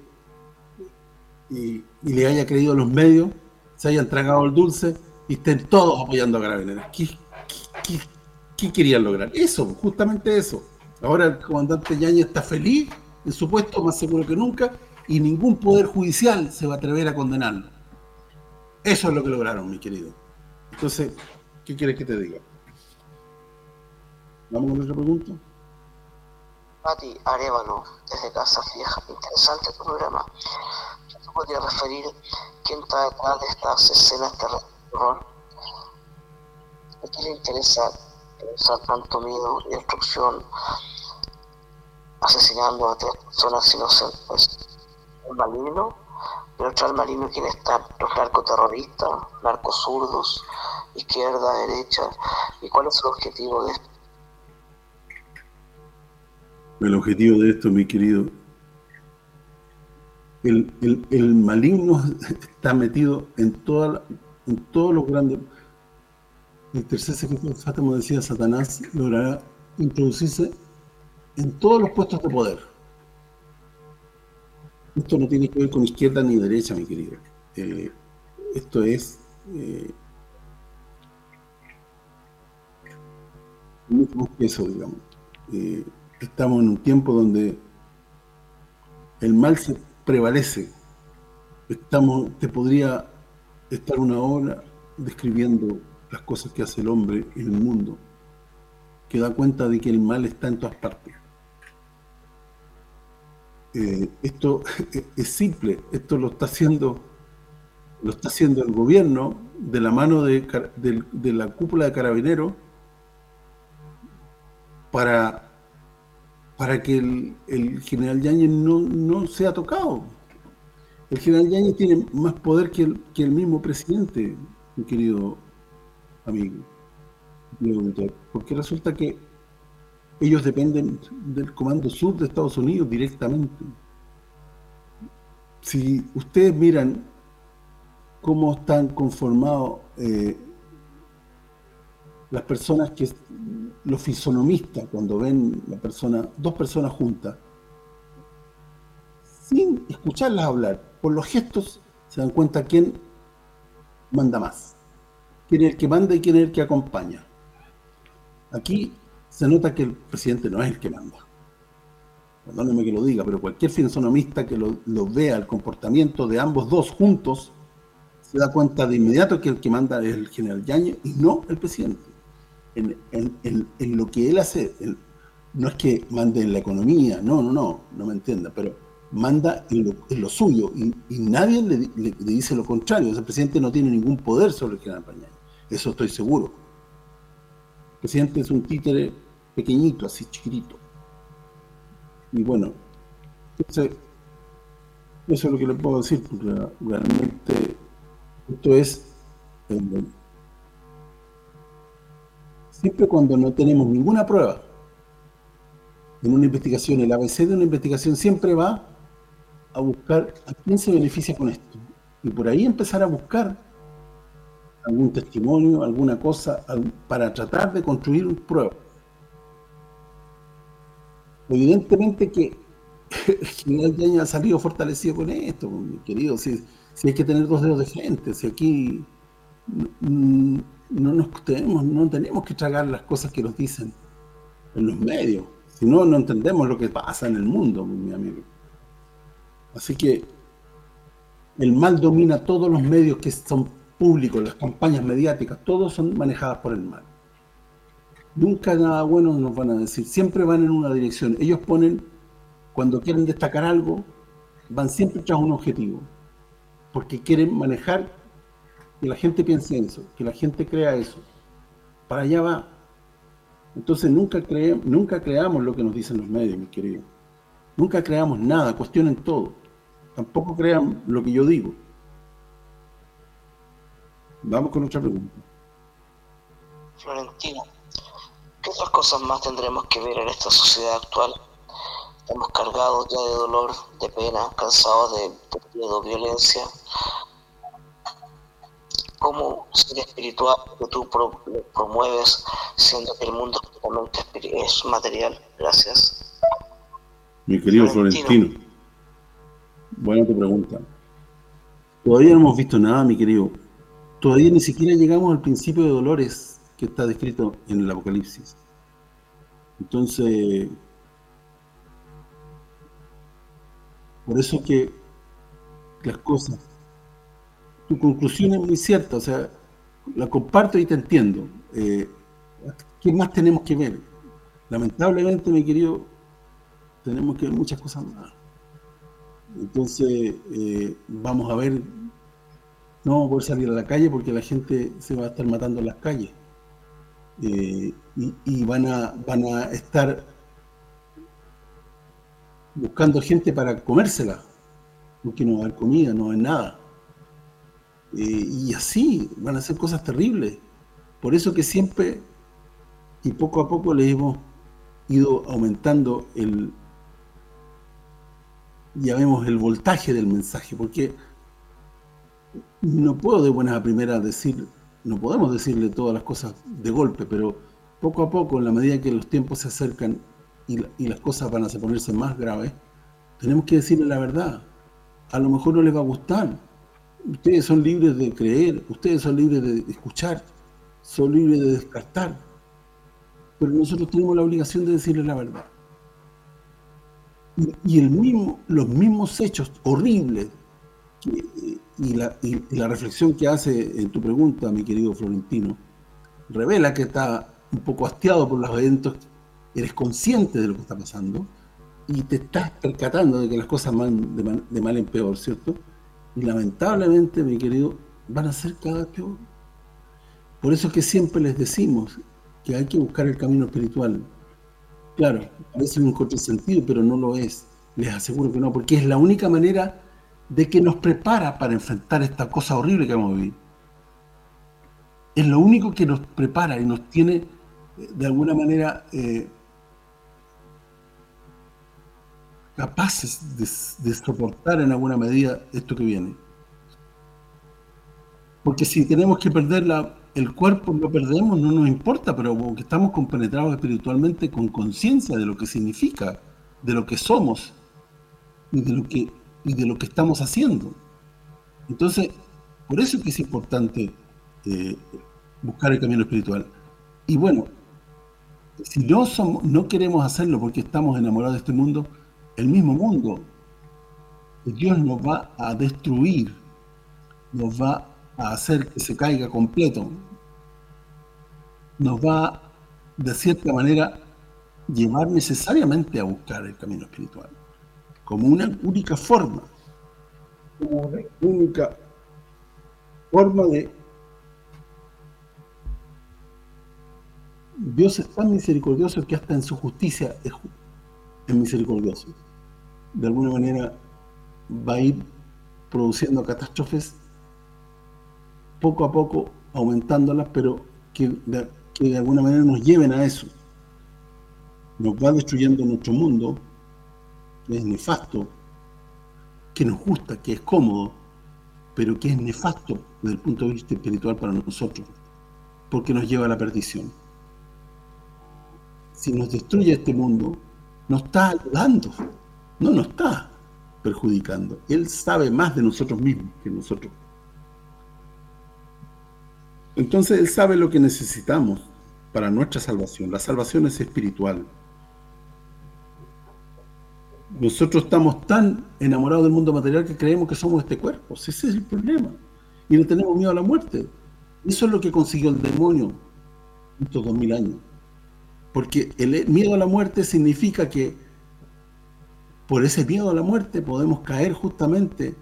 y, le haya creído los medios, se hayan tragado el dulce y estén todos apoyando a Carabineros. ¿Qué, querían lograr? Eso, justamente eso. Ahora el comandante Yañez está feliz en su puesto, más seguro que nunca, y ningún poder judicial se va a atrever a condenarlo. Eso es lo que lograron, mi querido. Entonces, ¿qué quieres que te diga? ¿Vamos con otra pregunta? Pati Arevalo, desde Casa Vieja. Interesante programa. ¿Te podría referir quién está detrás de estas escenas de terror? ¿A quién le interesa causar tanto miedo y destrucción asesinando a tres personas inocentes? ¿El maligno? Pero el maligno quién está? Los narcoterroristas, narcosurdos, izquierda, derecha. ¿Y cuál es el objetivo de esto? El objetivo de esto, mi querido, el, maligno está metido en toda en todos los grandes el tercer secreto decía Satanás logrará introducirse en todos los puestos de poder esto no tiene que ver con izquierda ni derecha mi querido. Eh, esto es eh, mucho más que eso digamos. Eh, estamos en un tiempo donde el mal se prevalece. Estamos, te podría estar una hora describiendo las cosas que hace el hombre en el mundo, que da cuenta de que el mal está en todas partes. Eh, esto es simple, esto lo está haciendo lo está haciendo el gobierno de la mano de, de la cúpula de carabineros para para que el, general Yáñez no, sea tocado. El general Yáñez tiene más poder que el, mismo presidente, mi querido amigo. Porque resulta que ellos dependen del Comando Sur de Estados Unidos directamente. Si ustedes miran cómo están conformados eh, las personas que los fisonomistas cuando ven la persona dos personas juntas sin escucharlas hablar por los gestos se dan cuenta quién manda más quién es el que manda y quién es el que acompaña. Aquí se nota que el presidente no es el que manda. Perdóneme que lo diga pero cualquier fisonomista que lo, lo vea el comportamiento de ambos dos juntos se da cuenta de inmediato que el que manda es el general Yañez y no el presidente en, lo que él hace, no es que mande en la economía, no, no, no, no me entienda, pero manda en lo, suyo y, nadie le, dice lo contrario. el presidente no tiene ningún poder sobre el general Pañal. Eso estoy seguro. El presidente es un títere pequeñito, así chiquitito. Y bueno, eso es lo que le puedo decir, porque realmente esto es... Eh, siempre cuando no tenemos ninguna prueba en una investigación, el ABC de una investigación siempre va a buscar a quién se beneficia con esto. Y por ahí empezar a buscar algún testimonio, alguna cosa, para tratar de construir un prueba. Evidentemente que el general Yaña ha salido fortalecido con esto, mi querido, si, si hay que tener dos dedos de gente, si aquí no nos tenemos, no tenemos que tragar las cosas que nos dicen en los medios. Si no, no entendemos lo que pasa en el mundo, mi amigo. Así que el mal domina todos los medios que son públicos, las campañas mediáticas, todos son manejadas por el mal. Nunca nada bueno nos van a decir, siempre van en una dirección. Ellos ponen, cuando quieren destacar algo, van siempre tras un objetivo, porque quieren manejar que la gente piense eso, que la gente crea eso. Para allá va. Entonces nunca creemos, nunca creamos lo que nos dicen los medios, mis queridos. Nunca creamos nada, cuestionen todo. Tampoco crean lo que yo digo. Vamos con otra pregunta. Florentino, ¿qué otras cosas más tendremos que ver en esta sociedad actual? Estamos cargados ya de dolor, de pena, cansados de, de violencia. ¿Cómo ser espiritual que tú promueves siendo que el mundo totalmente es material? Gracias. Mi querido Florentino. Buena tu pregunta. Todavía no hemos visto nada, mi querido. Todavía ni siquiera llegamos al principio de dolores que está descrito en el Apocalipsis. Entonces, por eso que las cosas, tu conclusión es muy cierta, o sea, la comparto y te entiendo. Eh, ¿Qué más tenemos que ver? Lamentablemente, mi querido, tenemos que ver muchas cosas más. Entonces, eh, vamos a ver, no vamos a poder salir a la calle porque la gente se va a estar matando en las calles. Eh, y, van a van a estar buscando gente para comérsela, porque no va a haber comida, no va a haber nada. Y así van a ser cosas terribles. Por eso que siempre y poco a poco le hemos ido aumentando el, ya vemos el voltaje del mensaje, porque no puedo de buenas a primeras decir, no podemos decirle todas las cosas de golpe, pero poco a poco, en la medida que los tiempos se acercan y, las cosas van a ponerse más graves, tenemos que decirle la verdad. A lo mejor no les va a gustar. Ustedes son libres de creer, ustedes son libres de escuchar, son libres de descartar. Pero nosotros tenemos la obligación de decirle la verdad y el mismo, los mismos hechos horribles y, la, la reflexión que hace en tu pregunta, mi querido Florentino, revela que está un poco hastiado por los eventos, eres consciente de lo que está pasando y te estás percatando de que las cosas van de mal, en peor, ¿cierto? Y lamentablemente, mi querido, van a ser cada peor. Por eso es que siempre les decimos que hay que buscar el camino espiritual, Claro, parece un contrasentido, pero no lo es. Les aseguro que no, porque es la única manera de que nos prepara para enfrentar esta cosa horrible que vamos a vivir. Es lo único que nos prepara y nos tiene, eh, de alguna manera, eh, capaces de, soportar en alguna medida esto que viene. Porque si tenemos que perder la, el cuerpo lo perdemos, no nos importa, pero que estamos compenetrados espiritualmente con conciencia de lo que significa, de lo que somos y de lo que y de lo que estamos haciendo. Entonces, por eso es que es importante eh, buscar el camino espiritual. Y bueno, si no somos, no queremos hacerlo porque estamos enamorados de este mundo, el mismo mundo, Dios nos va a destruir, nos va a hacer que se caiga completo, nos va, de cierta manera, llevar necesariamente a buscar el camino espiritual, como una única forma, como una única forma de... Dios es tan misericordioso que hasta en su justicia es, es misericordioso. De alguna manera va a ir produciendo catástrofes poco a poco aumentándolas, pero que de, que de alguna manera nos lleven a eso. Nos va destruyendo nuestro mundo, que es nefasto, que nos gusta, que es cómodo, pero que es nefasto desde el punto de vista espiritual para nosotros, porque nos lleva a la perdición. Si nos destruye este mundo, nos está ayudando, no nos está perjudicando. Él sabe más de nosotros mismos que nosotros. Entonces Él sabe lo que necesitamos para nuestra salvación. La salvación es espiritual. Nosotros estamos tan enamorados del mundo material que creemos que somos este cuerpo. Ese es el problema. Y no tenemos miedo a la muerte. Eso es lo que consiguió el demonio estos dos mil años. Porque el miedo a la muerte significa que por ese miedo a la muerte podemos caer justamente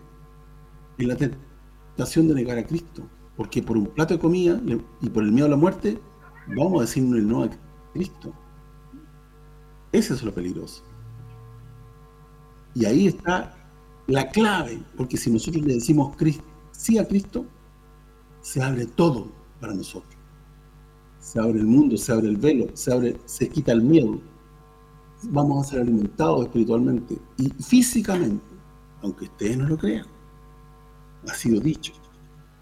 en la tentación de negar a Cristo porque por un plato de comida y por el miedo a la muerte, vamos a decirle no a Cristo. Ese es lo peligroso. Y ahí está la clave, porque si nosotros le decimos sí a Cristo, se abre todo para nosotros. Se abre el mundo, se abre el velo, se abre, se quita el miedo. Vamos a ser alimentados espiritualmente y físicamente, aunque ustedes no lo crean. Ha sido dicho.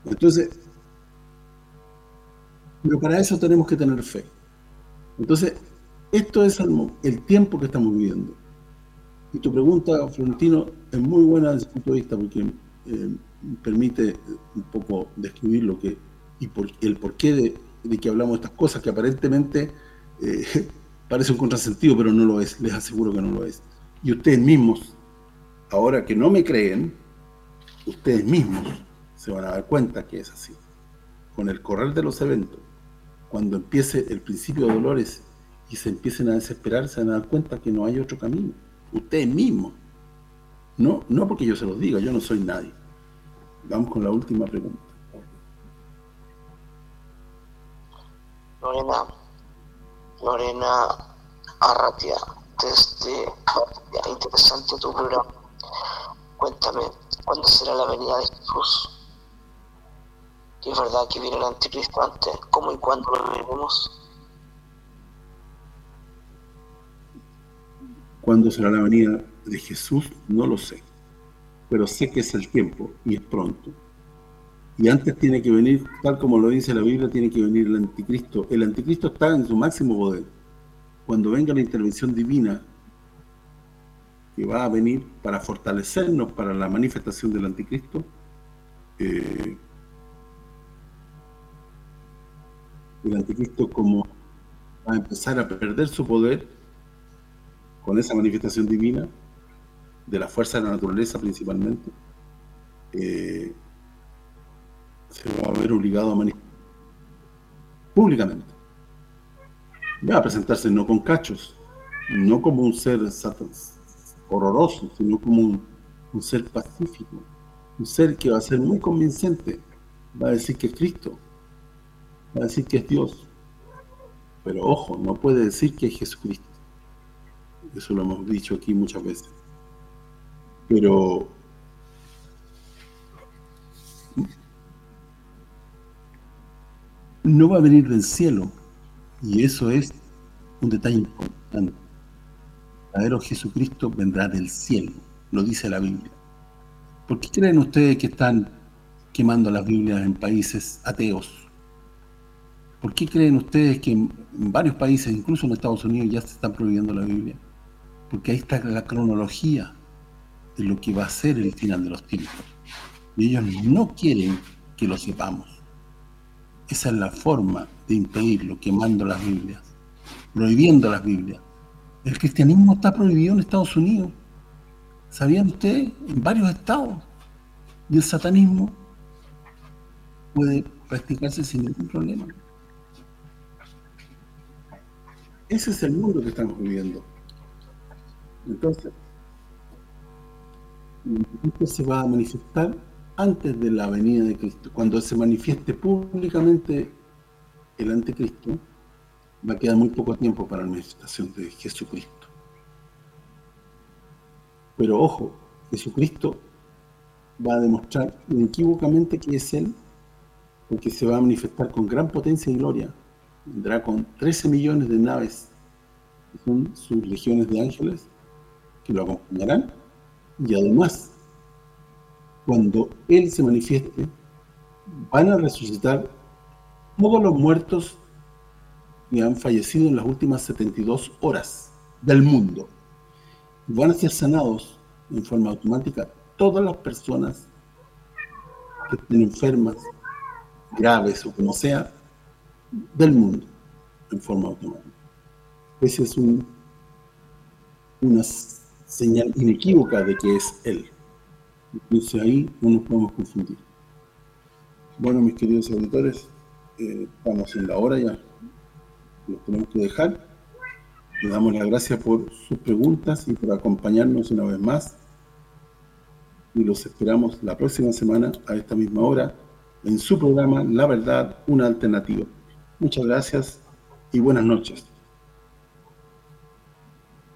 Entonces, pero para eso tenemos que tener fe. Entonces, esto es el, tiempo que estamos viviendo. Y tu pregunta, Florentino, es muy buena desde el punto de vista porque eh, permite un poco describir lo que y por, el porqué de, que hablamos de estas cosas, que aparentemente eh, parece un contrasentido, pero no lo es, les aseguro que no lo es. Y ustedes mismos, ahora que no me creen, ustedes mismos se van a dar cuenta que es así. Con el correr de los eventos, cuando empiece el principio de dolores y se empiecen a desesperar, se van a dar cuenta que no hay otro camino. Ustedes mismos. No, no porque yo se los diga, yo no soy nadie. Vamos con la última pregunta. Lorena, Lorena Arratia, desde interesante tu programa. Cuéntame, ¿cuándo será la venida de Jesús? es verdad que viene el anticristo antes, ¿cómo y cuándo lo veremos? ¿Cuándo será la venida de Jesús? No lo sé. Pero sé que es el tiempo y es pronto. Y antes tiene que venir, tal como lo dice la Biblia, tiene que venir el anticristo. El anticristo está en su máximo poder. Cuando venga la intervención divina, que va a venir para fortalecernos para la manifestación del anticristo, eh, el anticristo como va a empezar a perder su poder con esa manifestación divina de la fuerza de la naturaleza principalmente eh, se va a ver obligado a manifestar públicamente va a presentarse no con cachos no como un ser horroroso sino como un, un ser pacífico un ser que va a ser muy convincente va a decir que es Cristo va a decir que es Dios. Pero ojo, no puede decir que es Jesucristo. Eso lo hemos dicho aquí muchas veces. Pero no va a venir del cielo. Y eso es un detalle importante. El verdadero Jesucristo vendrá del cielo, lo dice la Biblia. ¿Por qué creen ustedes que están quemando las Biblias en países ateos? ¿Por qué creen ustedes que en varios países, incluso en Estados Unidos, ya se está prohibiendo la Biblia? Porque ahí está la cronología de lo que va a ser el final de los tiempos. Y ellos no quieren que lo sepamos. Esa es la forma de impedirlo, quemando las Biblias, prohibiendo las Biblias. El cristianismo está prohibido en Estados Unidos. ¿Sabían ustedes? En varios estados. Y el satanismo puede practicarse sin ningún problema. Ese es el mundo que estamos viviendo. Entonces, esto se va a manifestar antes de la venida de Cristo. Cuando se manifieste públicamente el anticristo, va a quedar muy poco tiempo para la manifestación de Jesucristo. Pero ojo, Jesucristo va a demostrar inequívocamente que es Él, porque se va a manifestar con gran potencia y gloria vendrá con 13 millones de naves, que son sus legiones de ángeles, que lo acompañarán, y además, cuando Él se manifieste, van a resucitar todos los muertos que han fallecido en las últimas 72 horas del mundo. Van a ser sanados en forma automática todas las personas que estén enfermas, graves o como sea, del mundo en forma automática. Esa es un, una señal inequívoca de que es Él. Entonces ahí no nos podemos confundir. Bueno, mis queridos auditores, eh, estamos en la hora ya. Nos tenemos que dejar. Le damos las gracias por sus preguntas y por acompañarnos una vez más. Y los esperamos la próxima semana a esta misma hora en su programa La Verdad, una alternativa. Muchas gracias y buenas noches.